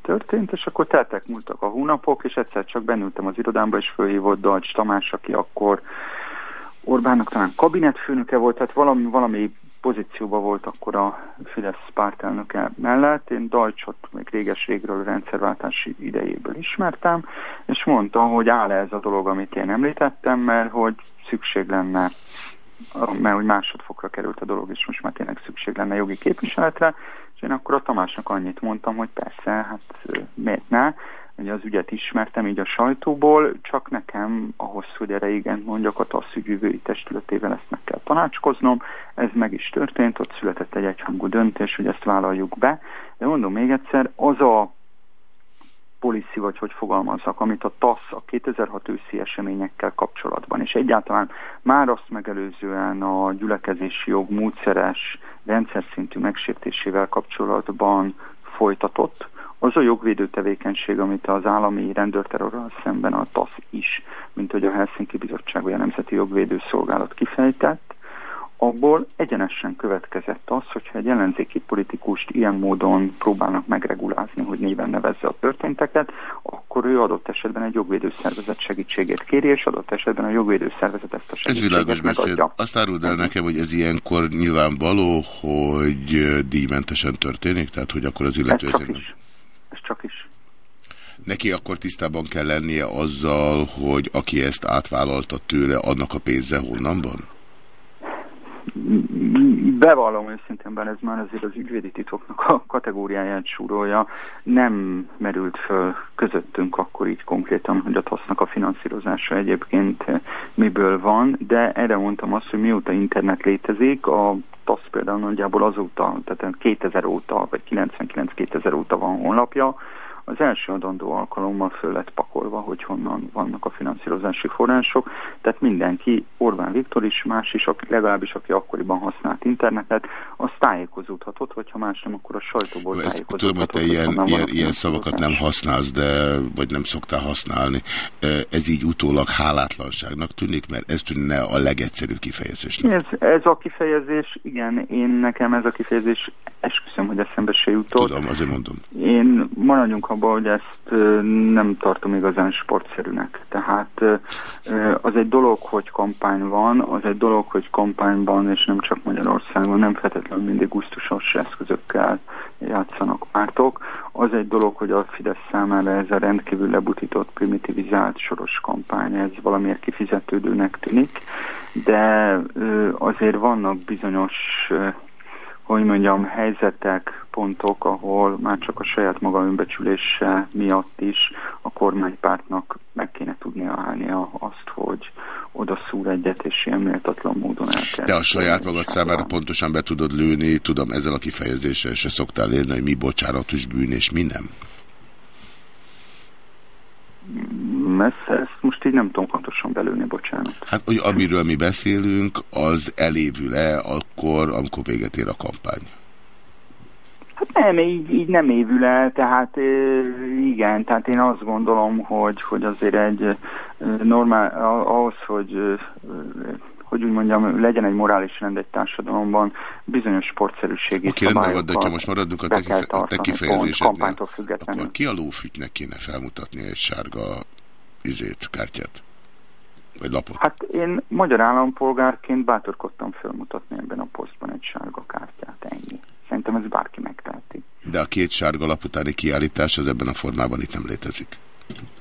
történt, és akkor teltek múltak a hónapok, és egyszer csak bennültem az irodámba, és fölhívott Dajcs Tamás, aki akkor Orbánnak talán kabinetfőnöke volt, tehát valami, valami pozícióban volt akkor a Fidesz pártelnöke mellett. Én Dajcsot még réges-régről rendszerváltási idejéből ismertem, és mondta, hogy áll -e ez a dolog, amit én említettem, mert hogy szükség lenne mert hogy másodfokra került a dolog, és most már tényleg szükség lenne jogi képviseletre, és én akkor a Tamásnak annyit mondtam, hogy persze, hát miért ne, hogy az ügyet ismertem így a sajtóból, csak nekem ahhoz, hogy erre igen mondjak, a TASZ ügyvívői testületével ezt meg kell tanácskoznom. Ez meg is történt, ott született egy egyhangú döntés, hogy ezt vállaljuk be. De mondom még egyszer, az a policy, vagy hogy fogalmazzak, amit a TASZ a 2006 őszi eseményekkel kapcsolatban, és egyáltalán már azt megelőzően a gyülekezési jog módszeres, rendszer szintű megsértésével kapcsolatban folytatott, az a jogvédő tevékenység, amit az állami rendőrterrorral szemben a TASZ is, mint hogy a Helsinki Bizottság vagy a Nemzeti Jogvédő Szolgálat kifejtett, abból egyenesen következett az, hogyha egy ellenzéki politikust ilyen módon próbálnak megregulázni, hogy néven nevezze a történteket, akkor ő adott esetben egy jogvédő szervezet segítségét kéri, és adott esetben a jogvédő szervezet ezt a segítséget Ez világos beszéd. Azt áruld el nekem, hogy ez ilyenkor nyilvánvaló, hogy díjmentesen történik, tehát hogy akkor az illető... Ez csak is ez csak is. Neki akkor tisztában kell lennie azzal, hogy aki ezt átvállalta tőle, annak a pénze honnan van? Bevallom őszintén, ez már azért az ügyvédi titoknak a kategóriáját súrolja. Nem merült föl közöttünk akkor így konkrétan, hogy a TASZ-nak a finanszírozása egyébként miből van, de erre mondtam azt, hogy mióta internet létezik, a TASZ például nagyjából azóta, tehát 2000 óta, vagy 99-2000 óta van honlapja, az első adandó alkalommal föl lett pakolva, hogy honnan vannak a finanszírozási források, tehát mindenki, Orbán Viktor is, más is, aki, legalábbis aki akkoriban használt internetet, az tájékozódhatott, vagy ha más nem, akkor a sajtóból Ezt tájékozódhatott. Tudom, hogy te ilyen, ilyen, ilyen szavakat nem használsz, de vagy nem szoktál használni. Ez így utólag hálátlanságnak tűnik, mert ez tűnne a legegyszerűbb kifejezésnek. Ez, ez a kifejezés, igen, én nekem ez a kifejezés esküszöm, hogy eszembe se jutott. Tudom, azért mondom. Én maradjunk abban, hogy ezt nem tartom igazán sportszerűnek. Tehát az egy dolog, hogy kampány van, az egy dolog, hogy kampányban, és nem csak Magyarországon, nem feltétlenül mindig gusztusos eszközökkel játszanak pártok. Az egy dolog, hogy a Fidesz számára ez a rendkívül lebutított, primitivizált soros kampány, ez valamiért kifizetődőnek tűnik, de azért vannak bizonyos hogy mondjam, helyzetek, pontok, ahol már csak a saját maga önbecsülése miatt is a kormánypártnak meg kéne tudnia állnia azt, hogy oda szúr egyet, és ilyen méltatlan módon el kell. De a saját magad számára pontosan be tudod lőni, tudom, ezzel a kifejezéssel se szoktál élni, hogy mi bocsánatos bűn és mi nem? messze, ezt most így nem tudom pontosan belőni, bocsánat. Hát, hogy amiről mi beszélünk, az elévül-e akkor, amikor véget ér a kampány? Hát nem, így, így nem évül el, tehát igen, tehát én azt gondolom, hogy, hogy azért egy normál, ahhoz, hogy hogy úgy mondjam, legyen egy morális rend egy társadalomban, bizonyos sportszerűségi Oké, rendben de ha most maradunk a te, kife te kifejezésednél, akkor ki a lófügynek kéne felmutatni egy sárga izét, kártyát? Vagy lapot? Hát én magyar állampolgárként bátorkodtam felmutatni ebben a posztban egy sárga kártyát, ennyi. Szerintem ez bárki megteheti. De a két sárga lap utáni kiállítás az ebben a formában itt nem létezik.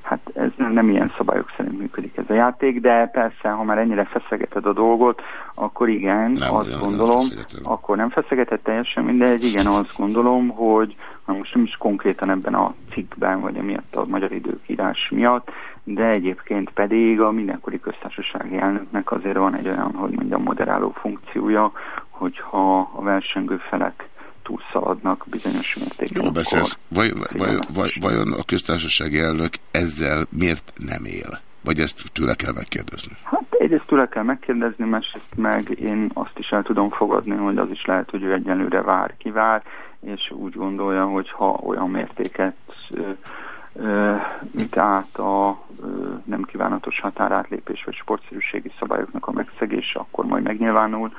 Hát ez nem, nem ilyen szabályok szerint működik ez a játék, de persze, ha már ennyire feszegeted a dolgot, akkor igen, nem, azt gondolom, nem akkor nem feszegetett teljesen mindegy, igen, azt gondolom, hogy na most nem is konkrétan ebben a cikkben, vagy emiatt a magyar időkírás miatt, de egyébként pedig a mindenkori köztársasági elnöknek azért van egy olyan, hogy mondjam, moderáló funkciója, hogyha a versengő felek túlszaladnak bizonyos mértékben. Jó beszélsz. Vaj, vaj, vaj, vajon a köztársasági elnök ezzel miért nem él? Vagy ezt tőle kell megkérdezni? Hát egyrészt tőle kell megkérdezni, másrészt meg én azt is el tudom fogadni, hogy az is lehet, hogy ő egyenlőre vár, kivár, és úgy gondolja, hogy ha olyan mértéket mint át a nem kívánatos határátlépés vagy sportszerűségi szabályoknak a megszegése, akkor majd megnyilvánul.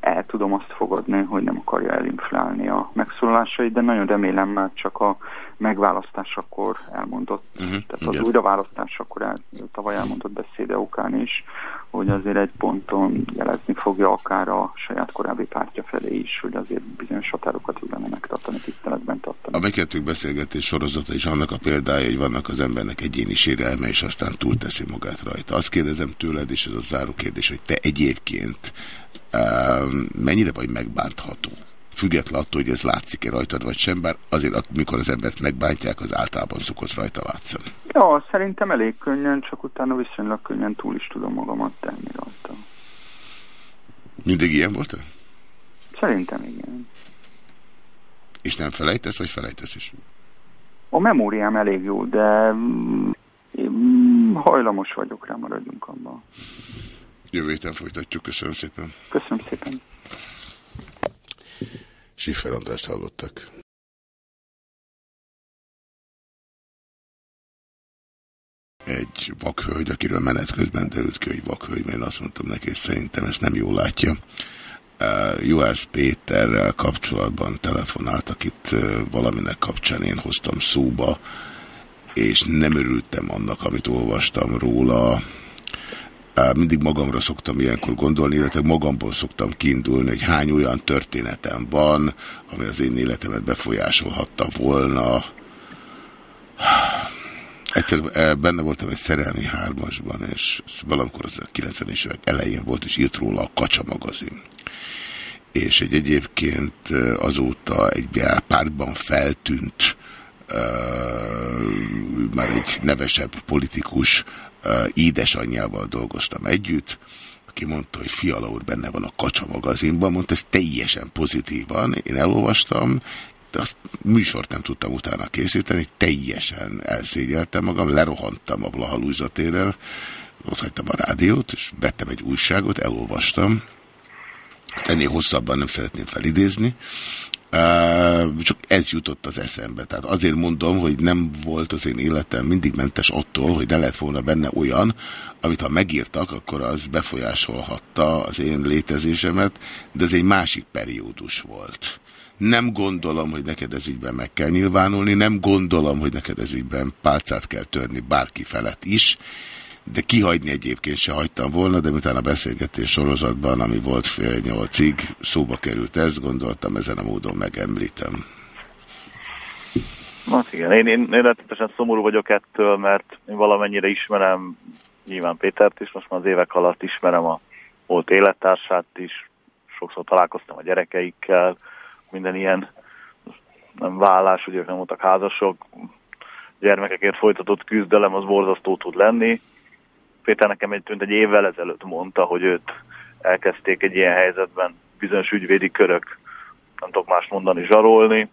El tudom azt fogadni, hogy nem akarja elinflálni a megszólalásait, de nagyon remélem már csak a megválasztásakor elmondott, uh mhm, -huh, tehát igen. az újraválasztásakor el, tavaly elmondott beszéde okán is, hogy azért egy ponton jelezni fogja akár a saját korábbi pártja felé is, hogy azért bizonyos határokat kellene megtartani, tiszteletben tartani. A megkettők beszélgetés sorozata is annak a példája, hogy vannak az embernek egyéni sérelme, és aztán túlteszi magát rajta. Azt kérdezem tőled, és ez a záró kérdés, hogy te egyébként mennyire vagy megbántható? független attól, hogy ez látszik-e rajtad, vagy sem, bár azért, amikor az embert megbántják, az általában szokott rajta látszani. Ja, szerintem elég könnyen, csak utána viszonylag könnyen túl is tudom magamat tenni rajta. Mindig ilyen volt -e? Szerintem igen. És nem felejtesz, vagy felejtesz is? A memóriám elég jó, de mm, hajlamos vagyok rá, maradjunk abban. Jövő héten folytatjuk, köszönöm szépen. Köszönöm szépen. Siffer Andrást hallottak. Egy vakhölgy, akiről menet közben derült ki, hogy vakhölgy, mert én azt mondtam neki, hogy szerintem ezt nem jól látja. Uh, Juhász Péterrel kapcsolatban telefonált, akit uh, valaminek kapcsán én hoztam szóba, és nem örültem annak, amit olvastam róla, mindig magamra szoktam ilyenkor gondolni, illetve magamból szoktam kiindulni, hogy hány olyan történetem van, ami az én életemet befolyásolhatta volna. Egyszer benne voltam egy szerelmi hármasban, és valamikor az a 90-es évek elején volt, és írt róla a Kacsa magazin. És egy egyébként azóta egy pártban feltűnt, uh, már egy nevesebb politikus édesanyjával dolgoztam együtt, aki mondta, hogy Fiala úr benne van a Kacsa magazinban, mondta, ez teljesen pozitívan, én elolvastam, de azt műsort nem tudtam utána készíteni, teljesen elszégyeltem magam, lerohantam a Blaha Lujzatérrel, ott hagytam a rádiót, és vettem egy újságot, elolvastam, ennél hosszabban nem szeretném felidézni, csak ez jutott az eszembe. Tehát azért mondom, hogy nem volt az én életem mindig mentes attól, hogy ne lett volna benne olyan, amit ha megírtak, akkor az befolyásolhatta az én létezésemet, de ez egy másik periódus volt. Nem gondolom, hogy neked ez ügyben meg kell nyilvánulni, nem gondolom, hogy neked ez ügyben pálcát kell törni bárki felett is, de kihagyni egyébként se hagytam volna, de miután a beszélgetés sorozatban, ami volt fél nyolcig, szóba került ezt, gondoltam ezen a módon megemlítem. Hát igen, én, én, én rettetesen szomorú vagyok ettől, mert én valamennyire ismerem nyilván Pétert is, most már az évek alatt ismerem a volt élettársát is, sokszor találkoztam a gyerekeikkel, minden ilyen nem vállás, ugye nem voltak házasok, gyermekekért folytatott küzdelem az borzasztó tud lenni, Péter nekem egy, tűnt egy évvel ezelőtt mondta, hogy őt elkezdték egy ilyen helyzetben bizonyos ügyvédi körök, nem tudok más mondani, zsarolni.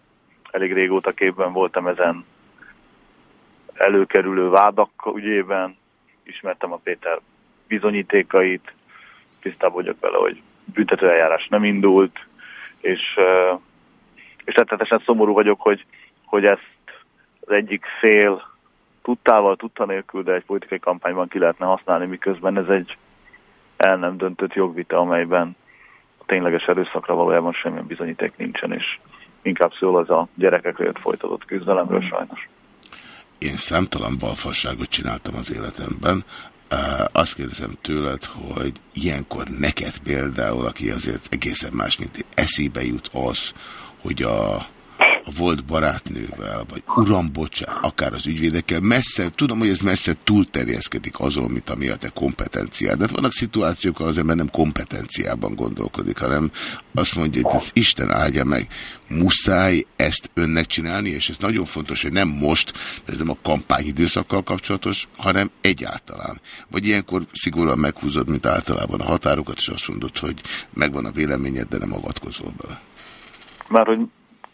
Elég régóta képben voltam ezen előkerülő vádak ügyében, ismertem a Péter bizonyítékait, tisztában vagyok vele, hogy büntetőeljárás nem indult, és, és tettetesen szomorú vagyok, hogy, hogy ezt az egyik fél tudtával, tudta nélkül, de egy politikai kampányban ki lehetne használni, miközben ez egy el nem döntött jogvita, amelyben a tényleges erőszakra valójában semmilyen bizonyíték nincsen, és inkább szól az a gyerekekért folytatott küzdelemről sajnos. Én számtalan balfasságot csináltam az életemben. Azt kérdezem tőled, hogy ilyenkor neked például, aki azért egészen más, mint eszébe jut az, hogy a a volt barátnővel, vagy uram, bocsán, akár az ügyvédekkel, messze, tudom, hogy ez messze túlterjeszkedik azon, mint ami a te kompetenciád. De hát vannak szituációk, ahol az ember nem kompetenciában gondolkodik, hanem azt mondja, hogy ez Isten áldja meg. Muszáj ezt önnek csinálni, és ez nagyon fontos, hogy nem most, mert ez nem a kampányidőszakkal kapcsolatos, hanem egyáltalán. Vagy ilyenkor szigorúan meghúzod, mint általában a határokat, és azt mondod, hogy megvan a véleményed, de nem avatkozol bele. Már hogy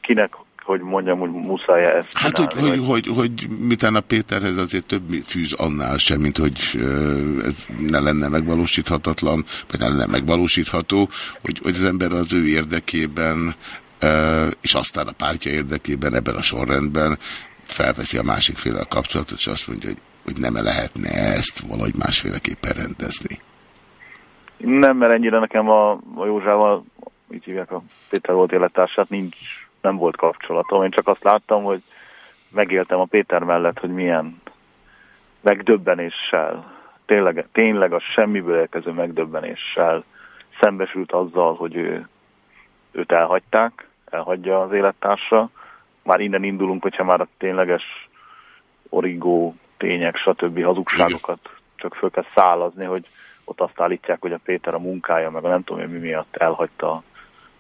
kinek hogy mondjam, hogy muszáj -e ezt Hát, hogy, hogy, hogy, hogy mitán a Péterhez azért több fűz annál sem, mint hogy ez ne lenne megvalósíthatatlan, vagy ne lenne megvalósítható, hogy, hogy az ember az ő érdekében, és aztán a pártja érdekében ebben a sorrendben felveszi a másik féle a kapcsolatot, és azt mondja, hogy, hogy nem -e lehetne ezt valahogy másféleképpen rendezni. Nem, mert ennyire nekem a, a Józsával, így hívják a Péter volt élettársát, nincs nem volt kapcsolatom. Én csak azt láttam, hogy megéltem a Péter mellett, hogy milyen megdöbbenéssel, tényleg, tényleg a semmiből érkező megdöbbenéssel szembesült azzal, hogy ő, őt elhagyták, elhagyja az élettársa. Már innen indulunk, hogyha már a tényleges origó, tények, stb. hazugságokat csak föl kell szállazni, hogy ott azt állítják, hogy a Péter a munkája, meg a nem tudom mi miatt elhagyta a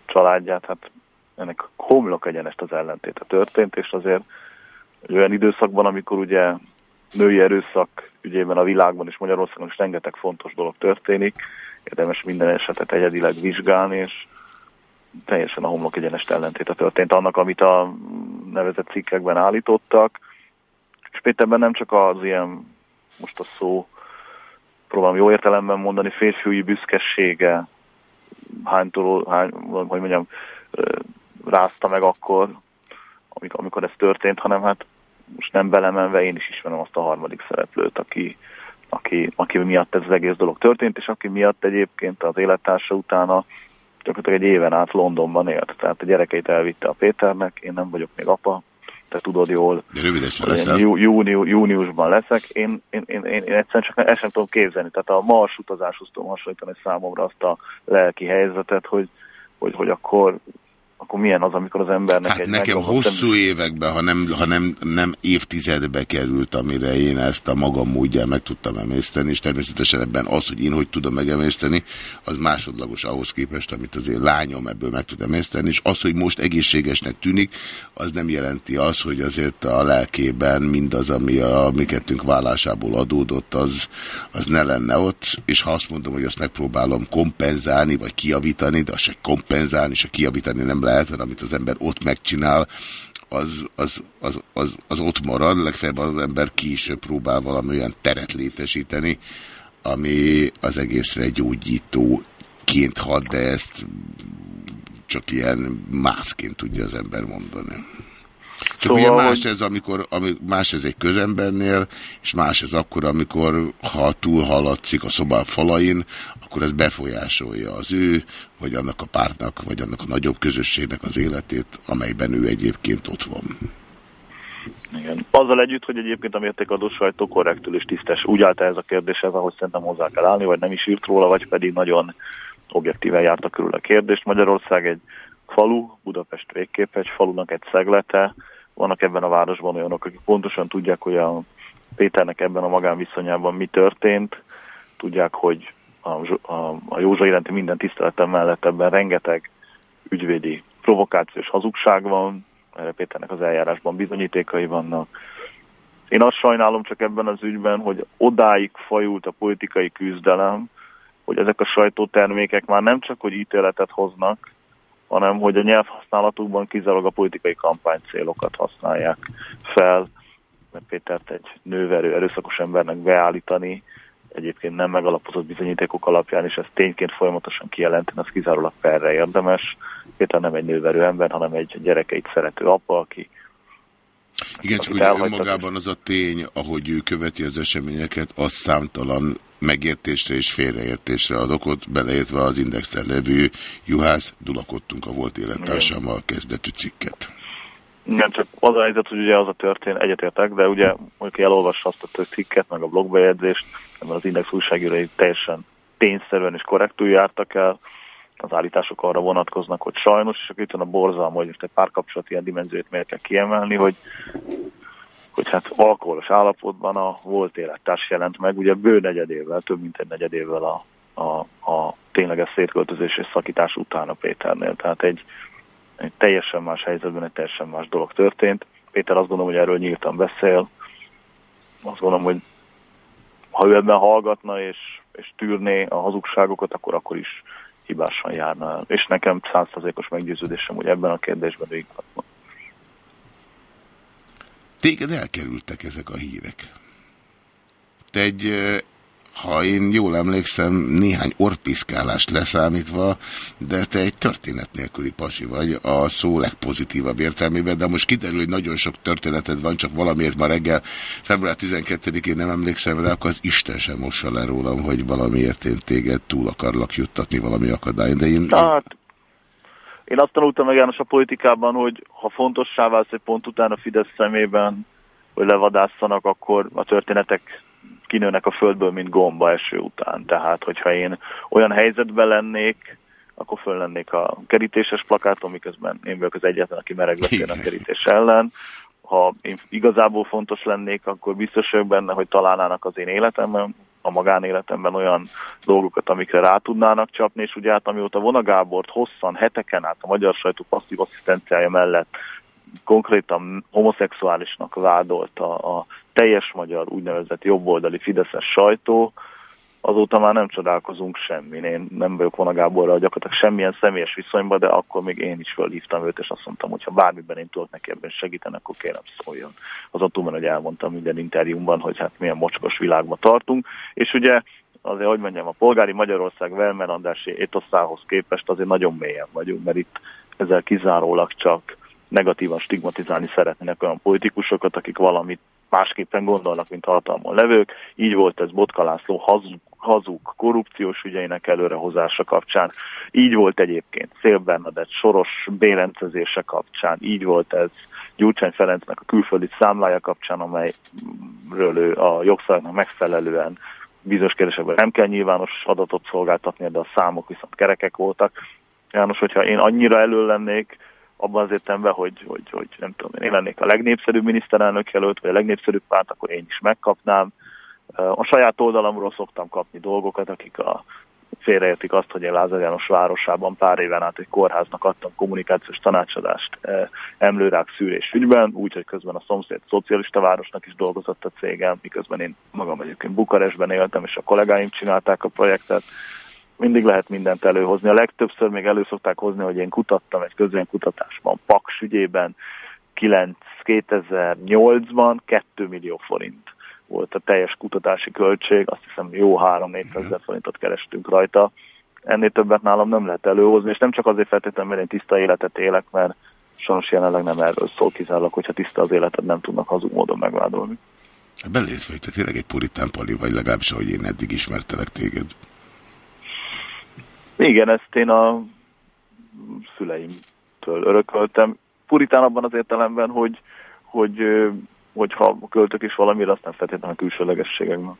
családját. Hát ennek homlok egyenest az ellentéte történt, és azért egy olyan időszakban, amikor ugye női erőszak ügyében a világban és Magyarországon is rengeteg fontos dolog történik, érdemes minden esetet egyedileg vizsgálni, és teljesen a homlok egyenest ellentéte történt annak, amit a nevezett cikkekben állítottak, és Péterben nem csak az ilyen, most a szó, próbálom jó értelemben mondani, férfiúi büszkesége, hánytól, hány, hogy mondjam, rázta meg akkor, amikor, amikor ez történt, hanem hát most nem belemenve én is ismerem azt a harmadik szereplőt, aki, aki, aki miatt ez az egész dolog történt, és aki miatt egyébként az élettársa utána gyakorlatilag egy éven át Londonban élt. Tehát a gyerekeit elvitte a Péternek, én nem vagyok még apa, te tudod jól. De rövidesen leszel. Jú, júniu, júniusban leszek. Én, én, én, én, én egyszerűen csak ezt sem tudom képzelni. Tehát a Mars utazáshoz tudom hasonlítani számomra azt a lelki helyzetet, hogy, hogy, hogy akkor akkor milyen az, amikor az embernek hát egy... nekem hosszú nem... években, ha, nem, ha nem, nem évtizedbe került, amire én ezt a magam módján meg tudtam emészteni, és természetesen ebben az, hogy én hogy tudom megemészteni, az másodlagos ahhoz képest, amit az én lányom ebből meg tud emészteni, és az, hogy most egészségesnek tűnik, az nem jelenti az, hogy azért a lelkében mindaz, ami a mi kettünk vállásából adódott, az, az ne lenne ott, és ha azt mondom, hogy azt megpróbálom kompenzálni, vagy kiavítani, de azt se kompenzálni, se kiavítani nem lehet, lehet, mert amit az ember ott megcsinál, az, az, az, az, az ott marad, legfeljebb az ember később próbál valami olyan teret létesíteni, ami az egészre gyógyítóként hat, de ezt csak ilyen mászként tudja az ember mondani. Csak szóval, ugye más ez, amikor, ami, más ez egy közembernél, és más ez akkor, amikor ha túl haladszik a szobá falain, akkor ez befolyásolja az ő, vagy annak a pártnak, vagy annak a nagyobb közösségnek az életét, amelyben ő egyébként ott van. Igen. Azzal együtt, hogy egyébként a mértékadó sajtó korrektül és tisztes úgy állt ez a kérdéshez, ahogy szerintem hozzá kell állni, vagy nem is írt róla, vagy pedig nagyon objektíven járta körül a kérdést. Magyarország egy falu, Budapest végképp egy falunak egy szeglete, vannak ebben a városban olyanok, akik pontosan tudják, hogy a Péternek ebben a magánviszonyában mi történt, tudják, hogy a, a, a Józsa iránti minden tiszteletem mellett ebben rengeteg ügyvédi provokációs hazugság van, Péternek az eljárásban bizonyítékai vannak. Én azt sajnálom csak ebben az ügyben, hogy odáig fajult a politikai küzdelem, hogy ezek a sajtótermékek már nem csak, hogy ítéletet hoznak, hanem hogy a nyelvhasználatukban kizárólag a politikai kampány célokat használják fel, mert Pétert egy nőverő, erőszakos embernek beállítani, egyébként nem megalapozott bizonyítékok alapján, és ezt tényként folyamatosan kijelenteni, az kizárólag perre érdemes. Péter nem egy nőverő ember, hanem egy gyerekeit szerető apa, aki igen, csak ugye önmagában az a tény, ahogy ő követi az eseményeket, az számtalan megértésre és félreértésre ad okot, beleértve az indexen levő Juhász Dulakottunk a volt élettársammal kezdetű cikket. Igen, csak az a helyzet, hogy ugye az a történet, egyetértek, de ugye, mondjuk elolvassa azt a cikket, meg a blogbejegyzést, mert az Index újságírói teljesen tényszerűen és korrektül jártak el, az állítások arra vonatkoznak, hogy sajnos, és akkor itt van a borzalma, hogy most egy párkapcsolat ilyen dimenziót miért kell kiemelni, hogy hogy hát alkoholos állapotban a volt élettárs jelent meg, ugye bő negyedével, több mint egy negyedével a, a, a tényleges szétköltözés és szakítás után a Péternél. Tehát egy, egy teljesen más helyzetben egy teljesen más dolog történt. Péter azt gondolom, hogy erről nyíltan beszél. Azt gondolom, hogy ha ő ebben hallgatna és, és tűrné a hazugságokat, akkor akkor is hibásan járna el. És nekem százszerzékos meggyőződésem, hogy ebben a kérdésben végig Téged elkerültek ezek a hírek. Te egy ha én jól emlékszem, néhány orpiszkálást leszámítva, de te egy történet nélküli pasi vagy a szó legpozitívabb értelmében, de most kiderül, hogy nagyon sok történeted van, csak valamiért ma reggel, február 12-én nem emlékszem rá, akkor az Isten sem mossa le rólam, hogy valamiért én téged túl akarlak juttatni valami akadályon, de én... Hát, én azt tanultam meg János a politikában, hogy ha fontossá válsz egy pont után a Fidesz szemében, hogy levadásszanak, akkor a történetek kinőnek a földből, mint gomba eső után. Tehát, hogyha én olyan helyzetben lennék, akkor föl lennék a kerítéses plakáton, miközben én vagyok az egyetlen, aki mereg a kerítés ellen. Ha én igazából fontos lennék, akkor biztos vagyok benne, hogy találnának az én életemben, a magánéletemben olyan dolgokat, amikre rá tudnának csapni, és ugye hát amióta Vona Gábort hosszan, heteken át a magyar sajtó passzív asszisztenciája mellett konkrétan homoszexuálisnak vádolta a teljes magyar úgynevezett jobboldali fideszes sajtó, azóta már nem csodálkozunk semmi. Én nem vagyok volna Gáborral gyakorlatilag semmilyen személyes viszonyban, de akkor még én is fölhívtam őt, és azt mondtam, hogy ha bármiben én tudok neki ebben segíteni, akkor kérem szóljon. Az attól, hogy elmondtam minden interjúmban, hogy hát milyen mocskos világban tartunk. És ugye azért, hogy mondjam, a polgári Magyarország Vermerandási étoszához képest azért nagyon mélyen vagyunk, mert itt ezzel kizárólag csak negatívan stigmatizálni szeretnének olyan politikusokat, akik valamit másképpen gondolnak, mint hatalmon levők. Így volt ez Botka László hazug, hazug korrupciós ügyeinek előrehozása kapcsán. Így volt egyébként Szél Bernadett soros bérencezése kapcsán. Így volt ez Gyurcsány Ferencnek a külföldi számlája kapcsán, amelyről ő a jogszabályoknak megfelelően bizonyos kérdésekben nem kell nyilvános adatot szolgáltatni, de a számok viszont kerekek voltak. János, hogyha én annyira elő lennék, abban az értelemben, hogy, hogy, hogy nem tudom, én lennék a legnépszerűbb miniszterelnök jelölt, vagy a legnépszerűbb párt, akkor én is megkapnám. A saját oldalamról szoktam kapni dolgokat, akik a félreértik azt, hogy én Lázár János városában pár éven át egy kórháznak adtam kommunikációs tanácsadást emlőrák szűrés ügyben, úgyhogy közben a szomszéd szocialista városnak is dolgozott a cégem, miközben én magam egyébként Bukarestben éltem, és a kollégáim csinálták a projektet mindig lehet mindent előhozni. A legtöbbször még elő szokták hozni, hogy én kutattam egy közönkutatásban, Paks ügyében 9, 2008-ban 2 millió forint volt a teljes kutatási költség, azt hiszem jó 3-4 ezer forintot kerestünk rajta. Ennél többet nálam nem lehet előhozni, és nem csak azért feltétlenül, mert én tiszta életet élek, mert sajnos jelenleg nem erről szól kizárólag, hogyha tiszta az életed, nem tudnak hazug módon megvádolni. Belétve, hogy te tényleg egy puritán pali vagy, legalábbis ahogy én eddig ismertelek téged. Igen, ezt én a szüleimtől örököltem. Puritán abban az értelemben, hogy, hogy, hogyha költök is valamire, azt nem feltétlenül a külsőlegességekben.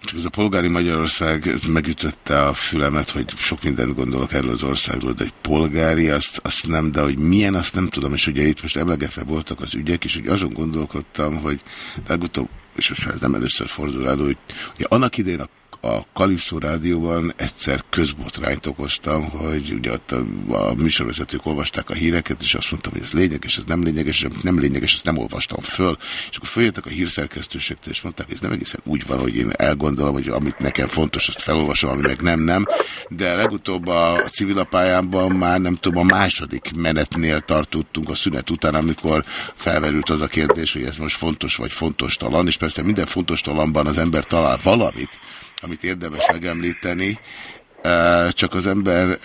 Csak ez a polgári Magyarország megütötte a fülemet, hogy sok mindent gondolok erről az országról, de egy polgári, azt, azt nem, de hogy milyen, azt nem tudom, és ugye itt most emlegetve voltak az ügyek, és hogy azon gondolkodtam, hogy legutóbb, és most ez nem először fordul elő, hogy ugye annak idején a a Kalipszó rádióban egyszer közbotrányt okoztam, hogy ugye ott a, a műsorvezetők olvasták a híreket, és azt mondtam, hogy ez lényeges, ez nem lényeges, és nem lényeges, ezt nem olvastam föl. És akkor följöttek a hírszerkesztőségtől, és mondták, hogy ez nem egészen úgy van, hogy én elgondolom, hogy amit nekem fontos, azt felolvasom, ami meg nem, nem. De legutóbb a, a civilapályámban már nem tudom, a második menetnél tartottunk a szünet után, amikor felmerült az a kérdés, hogy ez most fontos vagy fontos talan, és persze minden fontos talanban az ember talál valamit, amit érdemes megemlíteni, csak az ember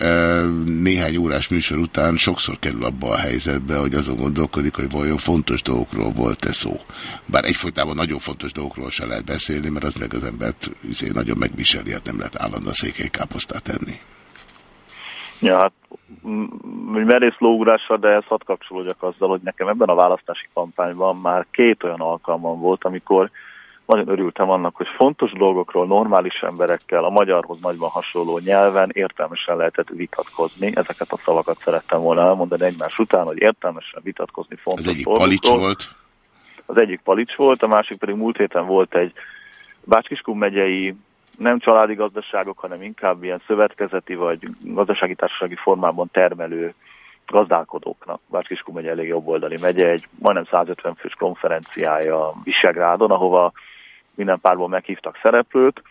néhány órás műsor után sokszor kerül abba a helyzetbe, hogy azon gondolkodik, hogy vajon fontos dolgokról volt-e szó. Bár egyfolytában nagyon fontos dolgokról se lehet beszélni, mert az meg az embert izé, nagyon megviseli, hát nem lehet állandóan székely káposztát enni. Ja, hát merész lóugrással, de ez hadd kapcsolódjak azzal, hogy nekem ebben a választási kampányban már két olyan alkalmam volt, amikor nagyon örültem annak, hogy fontos dolgokról normális emberekkel, a magyarhoz nagyban hasonló nyelven értelmesen lehetett vitatkozni. Ezeket a szavakat szerettem volna elmondani egymás után, hogy értelmesen vitatkozni fontos Az egyik palics volt? Az egyik palics volt, a másik pedig múlt héten volt egy Bácskiskun megyei nem családi gazdaságok, hanem inkább ilyen szövetkezeti vagy gazdasági társasági formában termelő gazdálkodóknak. Bácskiskun megye elég jobboldali megye, egy majdnem 150 fős konferenciája Visegrádon, ahova minden párból meghívtak szereplőt,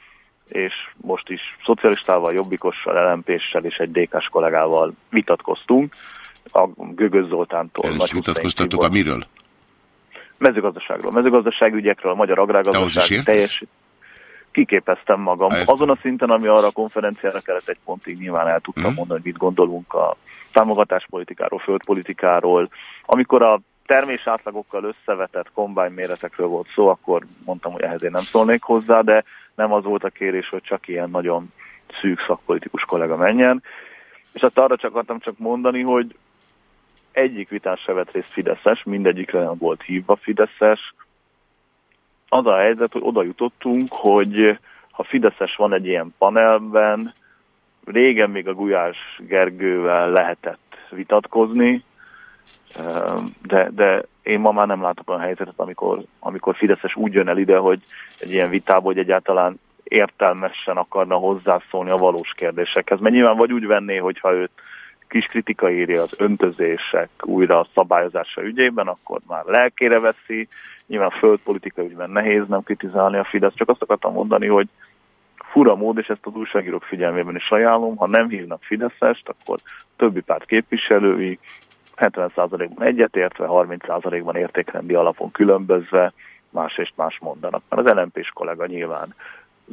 és most is szocialistával, jobbikossal, LMP-ssel és egy DK-s kollégával vitatkoztunk. A Gögöz Zoltántól. El vitatkoztatok a miről? Mezőgazdaságról, mezőgazdaságügyekről, a magyar agrárgazdaság teljes kiképeztem magam. Azon a szinten, ami arra a konferenciára kellett egy pontig nyilván el tudtam hmm. mondani, hogy mit gondolunk a támogatáspolitikáról, földpolitikáról. Amikor a termés átlagokkal összevetett kombány méretekről volt szó, akkor mondtam, hogy ehhez én nem szólnék hozzá, de nem az volt a kérés, hogy csak ilyen nagyon szűk szakpolitikus kollega menjen. És azt arra csak akartam csak mondani, hogy egyik vitán se vett részt Fideszes, mindegyikre nem volt hívva Fideszes. Az a helyzet, hogy oda jutottunk, hogy ha Fideszes van egy ilyen panelben, régen még a Gulyás Gergővel lehetett vitatkozni, de, de én ma már nem látok olyan helyzetet, amikor, amikor Fideszes úgy jön el ide, hogy egy ilyen vitába, hogy egyáltalán értelmesen akarna hozzászólni a valós kérdésekhez. Mert nyilván vagy úgy venné, hogyha őt kis kritika írja az öntözések újra a szabályozása ügyében, akkor már lelkére veszi. Nyilván földpolitika ügyben nehéz nem kritizálni a Fidesz, csak azt akartam mondani, hogy fura mód, és ezt az újságírók figyelmében is ajánlom, ha nem hívnak Fideszest, akkor többi párt képviselői 70%-ban egyetértve, 30%-ban értékrendi alapon különbözve, más és más mondanak. Mert az lmp kollega nyilván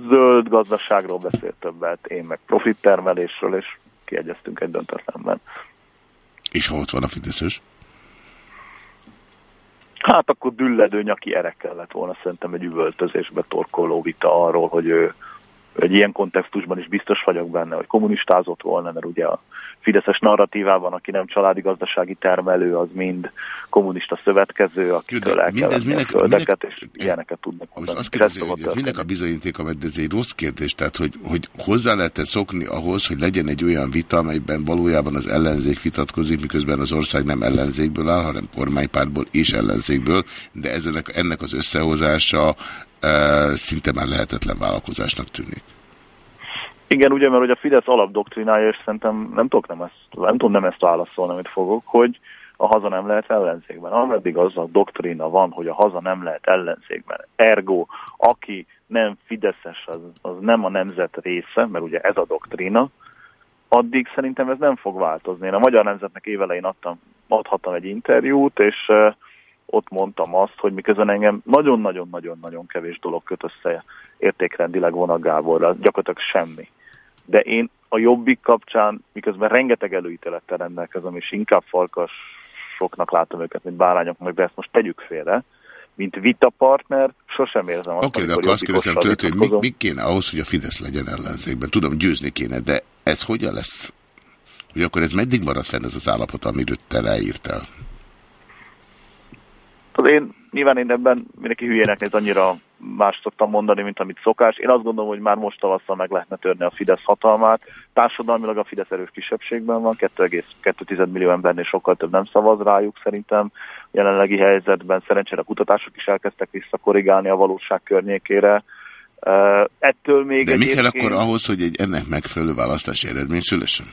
zöld gazdaságról beszélt többet, én meg profittermelésről, és kiegyeztünk egy döntetlenben. És ha ott van a Fideszes? Hát akkor dülledő nyaki erek kellett volna szerintem egy üvöltözésbe torkoló vita arról, hogy ő egy ilyen kontextusban is biztos vagyok benne, hogy kommunistázott volna, mert ugye a Fideszes narratívában, aki nem családi gazdasági termelő, az mind kommunista szövetkező, akitől el kell minek, a földeket, és ez, ilyeneket tudnak mondani. Most azt kérdezi, hogy ez minek a bizonyítéka, mert ez egy rossz kérdés, tehát hogy, hogy hozzá lehet -e szokni ahhoz, hogy legyen egy olyan vita, amelyben valójában az ellenzék vitatkozik, miközben az ország nem ellenzékből áll, hanem kormánypártból és ellenzékből, de ennek, ennek az összehozása szinte már lehetetlen vállalkozásnak tűnik. Igen, ugye, mert hogy a Fidesz alapdoktrinája, és szerintem nem tudok nem ezt, nem tudom nem ezt válaszolni, amit fogok, hogy a haza nem lehet ellenzékben. Ameddig az a doktrína van, hogy a haza nem lehet ellenzékben. Ergo, aki nem fideszes, az, az nem a nemzet része, mert ugye ez a doktrína, addig szerintem ez nem fog változni. Én a Magyar Nemzetnek évelején adtam, adhattam egy interjút, és uh, ott mondtam azt, hogy miközben engem nagyon-nagyon-nagyon-nagyon kevés dolog köt össze értékrendileg a Gáborral, gyakorlatilag semmi. De én a jobbik kapcsán, miközben rengeteg előítélettel rendelkezem, és inkább farkasoknak látom őket, mint bárányoknak, de ezt most tegyük félre, mint vitapartner, sosem érzem azt, Oké, okay, de akkor azt kérdezem tőled, hogy mi, mi kéne ahhoz, hogy a Fidesz legyen ellenzékben? Tudom, győzni kéne, de ez hogyan lesz? Hogy akkor ez meddig marad fenn ez az állapot, amiről te leírtál? Az én, nyilván én ebben mindenki hülyének néz annyira más szoktam mondani, mint amit szokás. Én azt gondolom, hogy már most tavasszal meg lehetne törni a Fidesz hatalmát. Társadalmilag a Fidesz erős kisebbségben van, 2,2 millió embernél sokkal több nem szavaz rájuk szerintem jelenlegi helyzetben. Szerencsére a kutatások is elkezdtek visszakorrigálni a valóság környékére. Uh, ettől még De mi kell akkor ahhoz, hogy egy ennek megfelelő választási eredmény szülesen?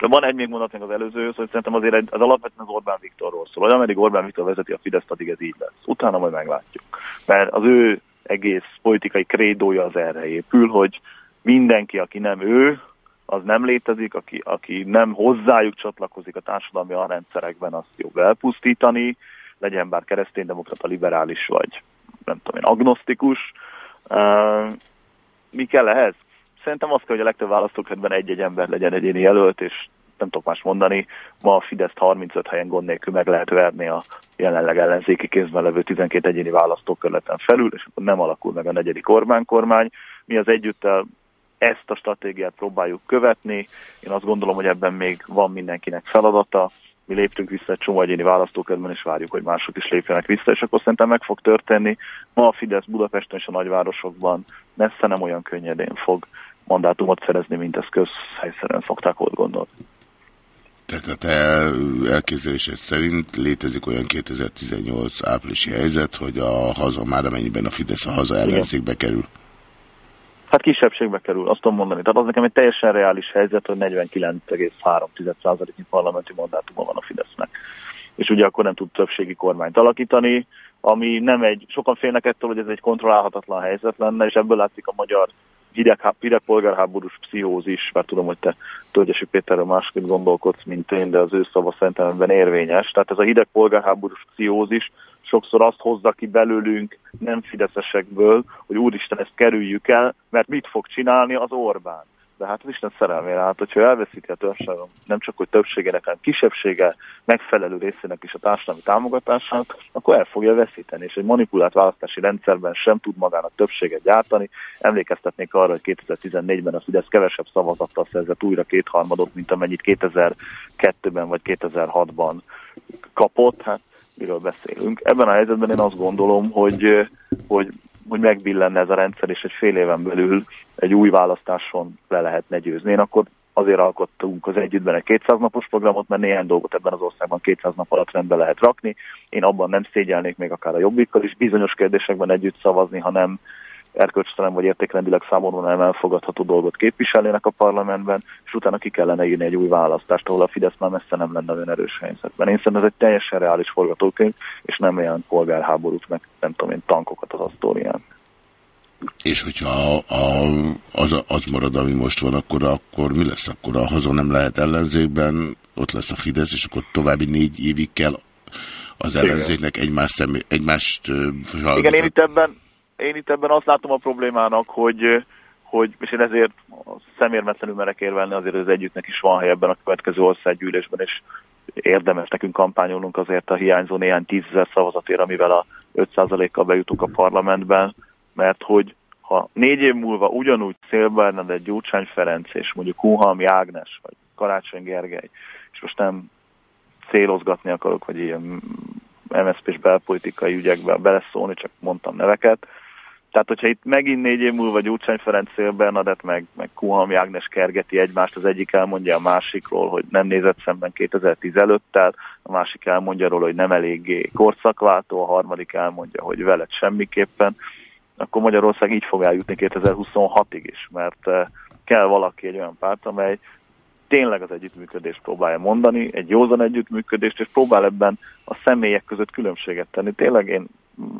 De van egy még mondat még az előző, hogy szerintem azért az alapvetően az Orbán Viktorról szól. Hogy ameddig Orbán Viktor vezeti a Fideszt, addig ez így lesz. Utána majd meglátjuk. Mert az ő egész politikai krédója az erre épül, hogy mindenki, aki nem ő, az nem létezik, aki, aki nem hozzájuk csatlakozik a társadalmi arrendszerekben, azt jobb elpusztítani, legyen bár kereszténydemokrata, liberális vagy nem tudom én, agnosztikus. Uh, mi kell ehhez? Szerintem azt kell, hogy a legtöbb választókörben egy-egy ember legyen egyéni jelölt, és nem tudok más mondani, ma a fidesz 35 helyen gond nélkül meg lehet verni a jelenleg ellenzéki kézben levő 12 egyéni választókörleten felül, és akkor nem alakul meg a negyedik Orbán kormány. Mi az együttel ezt a stratégiát próbáljuk követni. Én azt gondolom, hogy ebben még van mindenkinek feladata. Mi léptünk vissza egy csomó egyéni választókerben, és várjuk, hogy mások is lépjenek vissza, és akkor szerintem meg fog történni. Ma a Fidesz Budapesten és a nagyvárosokban messze nem olyan könnyedén fog mandátumot szerezni, mint ezt közhelyszerűen szokták volt gondolni. Tehát a te elképzelésed szerint létezik olyan 2018 áprilisi helyzet, hogy a haza már amennyiben a Fidesz a haza ellenzékbe kerül? Hát kisebbségbe kerül, azt tudom mondani. Tehát az nekem egy teljesen reális helyzet, hogy 49,3%-nyi parlamenti mandátuma van a Fidesznek. És ugye akkor nem tud többségi kormányt alakítani, ami nem egy, sokan félnek ettől, hogy ez egy kontrollálhatatlan helyzet lenne, és ebből látszik a magyar hideg, hideg polgárháborús pszichózis, mert tudom, hogy te Tölgyesi Péterről másképp gondolkodsz, mint én, de az ő szava szerintem érvényes. Tehát ez a hideg polgárháborús pszichózis sokszor azt hozza ki belőlünk nem fideszesekből, hogy úristen, ezt kerüljük el, mert mit fog csinálni az Orbán de hát az Isten szerelmére, hát hogyha elveszíti a társadalom nem csak hogy többségének, hanem kisebbsége megfelelő részének is a társadalmi támogatását, akkor el fogja veszíteni, és egy manipulált választási rendszerben sem tud magának többséget gyártani. Emlékeztetnék arra, hogy 2014-ben a Fidesz kevesebb szavazattal szerzett újra kétharmadot, mint amennyit 2002-ben vagy 2006-ban kapott. Hát miről beszélünk. Ebben a helyzetben én azt gondolom, hogy, hogy hogy megbillenne ez a rendszer, és egy fél éven belül egy új választáson le lehetne győzni. Én akkor azért alkottunk az együttben egy 200 napos programot, mert néhány dolgot ebben az országban 200 nap alatt rendbe lehet rakni. Én abban nem szégyelnék még akár a jobbikkal is bizonyos kérdésekben együtt szavazni, hanem erkölcstelen vagy értékrendileg számomra nem elfogadható dolgot képviselnének a parlamentben, és utána ki kellene írni egy új választást, ahol a Fidesz már messze nem lenne olyan erős helyzetben. Én szerintem ez egy teljesen reális forgatókönyv, és nem olyan polgárháborút, meg nem tudom én, tankokat az asztórián. És hogyha a, a, az, az marad, ami most van, akkor, akkor mi lesz? Akkor a haza nem lehet ellenzékben, ott lesz a Fidesz, és akkor további négy évig kell az ellenzéknek egymás szemé, egymást... Igen, én itt ebben, én itt ebben azt látom a problémának, hogy, hogy és én ezért szemérmetlenül merek érvelni, azért az együttnek is van hely ebben a következő országgyűlésben, és érdemes nekünk kampányolnunk azért a hiányzó néhány tízezer szavazatért, amivel a 5%-kal bejutunk a parlamentben, mert hogy ha négy év múlva ugyanúgy Szél Bernadett, Gyurcsány Ferenc és mondjuk Kuhalmi Ágnes, vagy Karácsony Gergely, és most nem célozgatni akarok, vagy ilyen MSZP-s belpolitikai ügyekbe beleszólni, csak mondtam neveket, tehát, hogyha itt megint négy év múlva Gyurcsány Ferenc Szél Bernadett, meg, meg Kuhalmi Ágnes kergeti egymást, az egyik elmondja a másikról, hogy nem nézett szemben 2010 előttel, a másik elmondja róla, hogy nem eléggé korszakváltó, a harmadik elmondja, hogy veled semmiképpen, akkor Magyarország így fog eljutni 2026-ig is, mert eh, kell valaki egy olyan párt, amely tényleg az együttműködést próbálja mondani, egy józan együttműködést, és próbál ebben a személyek között különbséget tenni. Tényleg én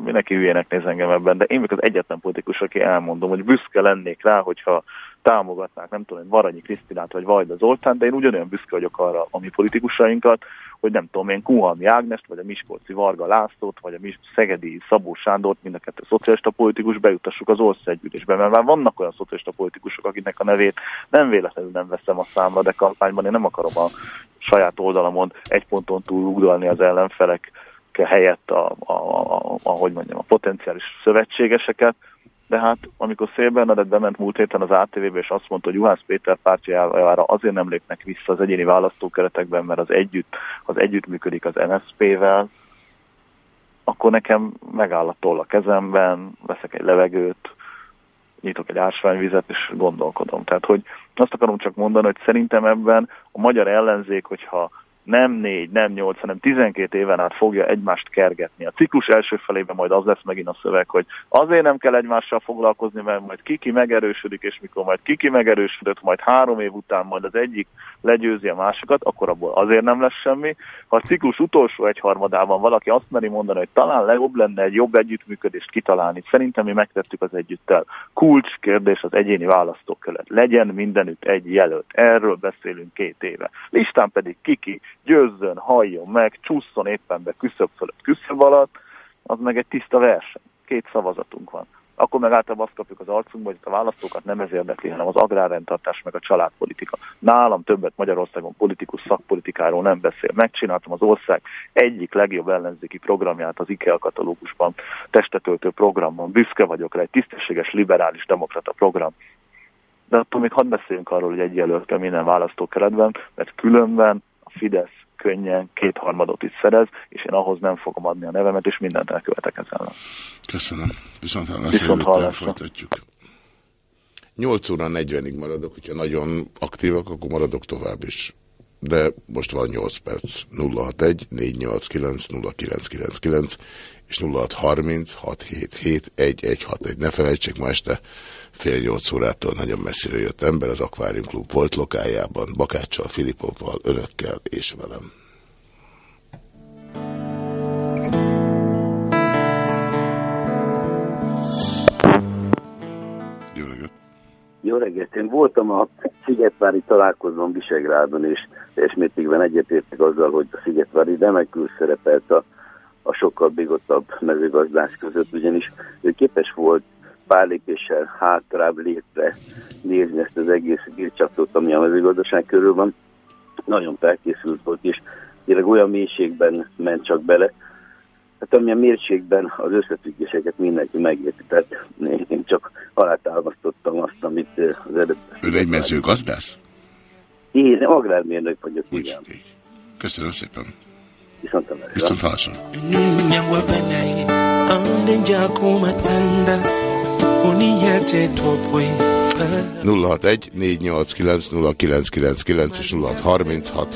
mindenki hülyének néz engem ebben, de én vagyok az egyetlen politikus, aki elmondom, hogy büszke lennék rá, hogyha támogatnák, nem tudom, Varanyi Krisztinát vagy Vajda Zoltán, de én ugyanolyan büszke vagyok arra a mi politikusainkat, hogy nem tudom én Kuhalmi Ágnest, vagy a Miskolci Varga Lászlót, vagy a Szegedi Szabó Sándort, mind a kettő szocialista politikus bejutassuk az országgyűlésbe, mert már vannak olyan szocialista politikusok, akiknek a nevét nem véletlenül nem veszem a számra, de kampányban én nem akarom a saját oldalamon egy ponton túl ugdalni az ellenfelek helyett a, a, a, a, hogy mondjam, a potenciális szövetségeseket, de hát amikor Szél Bernadett bement múlt héten az ATV-be, és azt mondta, hogy Juhász Péter pártjára azért nem lépnek vissza az egyéni választókeretekben, mert az együtt, az együtt működik az NSZP-vel, akkor nekem megáll a toll a kezemben, veszek egy levegőt, nyitok egy ásványvizet, és gondolkodom. Tehát, hogy azt akarom csak mondani, hogy szerintem ebben a magyar ellenzék, hogyha nem négy, nem nyolc, hanem 12 éven át fogja egymást kergetni. A ciklus első felében majd az lesz megint a szöveg, hogy azért nem kell egymással foglalkozni, mert majd kiki megerősödik, és mikor majd kiki megerősödött, majd három év után majd az egyik legyőzi a másikat, akkor abból azért nem lesz semmi. Ha a ciklus utolsó egyharmadában valaki azt meri mondani, hogy talán legjobb lenne egy jobb együttműködést kitalálni, szerintem mi megtettük az együttel. Kulcs kérdés az egyéni választók. Legyen mindenütt egy jelölt. Erről beszélünk két éve. Listán pedig kiki győzzön, halljon meg, csúszson éppen be küszöb fölött küszöb alatt, az meg egy tiszta verseny. Két szavazatunk van akkor meg általában azt kapjuk az arcunkba, hogy a választókat nem ez érdekli, hanem az agrárrendtartás meg a családpolitika. Nálam többet Magyarországon politikus szakpolitikáról nem beszél. Megcsináltam az ország egyik legjobb ellenzéki programját az IKEA katalógusban, testetöltő programban. Büszke vagyok rá, egy tisztességes, liberális, demokrata program. De attól még hadd beszéljünk arról, hogy egy jelölt minden választókeretben, mert különben Fidesz könnyen kétharmadot is szerez, és én ahhoz nem fogom adni a nevemet, és mindent elkövetek ezzel. Köszönöm. Viszont hallásra, Viszont hallásra. folytatjuk. 8 óra 40-ig maradok, hogyha nagyon aktívak, akkor maradok tovább is. De most van 8 perc. 061 489 0999 és 0630 677 1161. Ne felejtsék, ma este fél nyolc órától nagyon messzire jött ember az Aquarium Club volt lokájában, Bakáccsal, Filipovval, önökkel és velem. Jó reggelt! Én voltam a Szigetvári találkozón Visegrádon, és teljes mértékben egyetértek azzal, hogy a Szigetvári remekül szerepelt a, a sokkal bigottabb mezőgazdás között, ugyanis ő képes volt pár lépéssel hátrább lépve nézni ezt az egész bircsaktot, ami a mezőgazdaság körül van. Nagyon felkészült volt, és tényleg olyan mélységben ment csak bele, hát amilyen mélységben az összefüggéseket mindenki megérti. Tehát én csak alátámasztottam azt, amit az előbb... Ön egy mezőgazdász? Én agrármérnök vagyok, Úgy, igen. Köszönöm szépen. Viszont Viszont hallásra. 061 489 0999 és 0636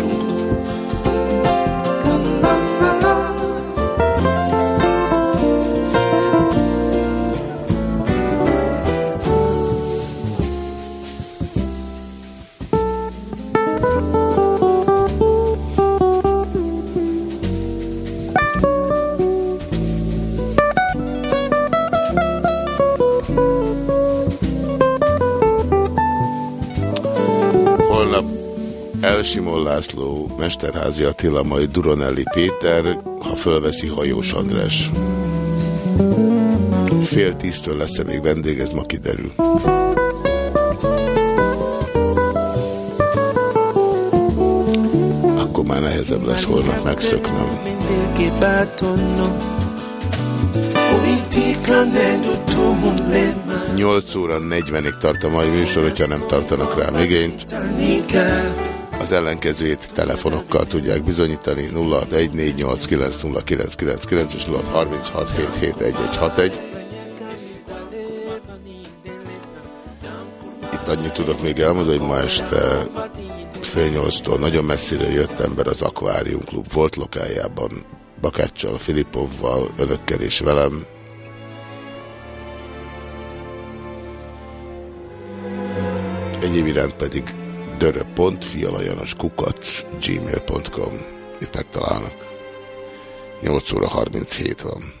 Simon László, Mesterházi Attila, majd Duronelli Péter, ha fölveszi Hajós András. Fél tíztől lesz-e még vendég, ez ma kiderül. Akkor már nehezebb lesz holnap megszöknöm. 8 óra 40-ig tart a mai műsor, hogyha nem tartanak rá igényt. Az ellenkezőjét telefonokkal tudják bizonyítani 0614890999 és 0636771161. Itt annyit tudok még elmondani, hogy ma este fél nyolctól nagyon messzire jött ember az Aquarium Klub volt lokájában, Bakáccsal, Filipovval, önökkel és velem. Egyéb iránt pedig dörö.fialajanoskukac gmail.com Itt megtalálnak. 8 óra 37 van.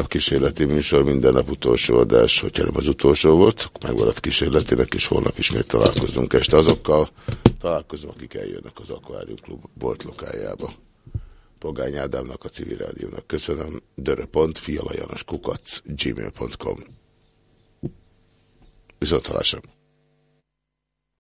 nap kísérleti műsor, minden nap utolsó adás, hogyha nem az utolsó volt, megmaradt kísérletinek, és holnap ismét találkozunk este azokkal. Találkozunk, akik eljönnek az Aquarium Klub bolt lokájába. Pogány Ádámnak, a civil rádiónak köszönöm. Dörö.fialajanoskukac gmail.com Viszont halásra.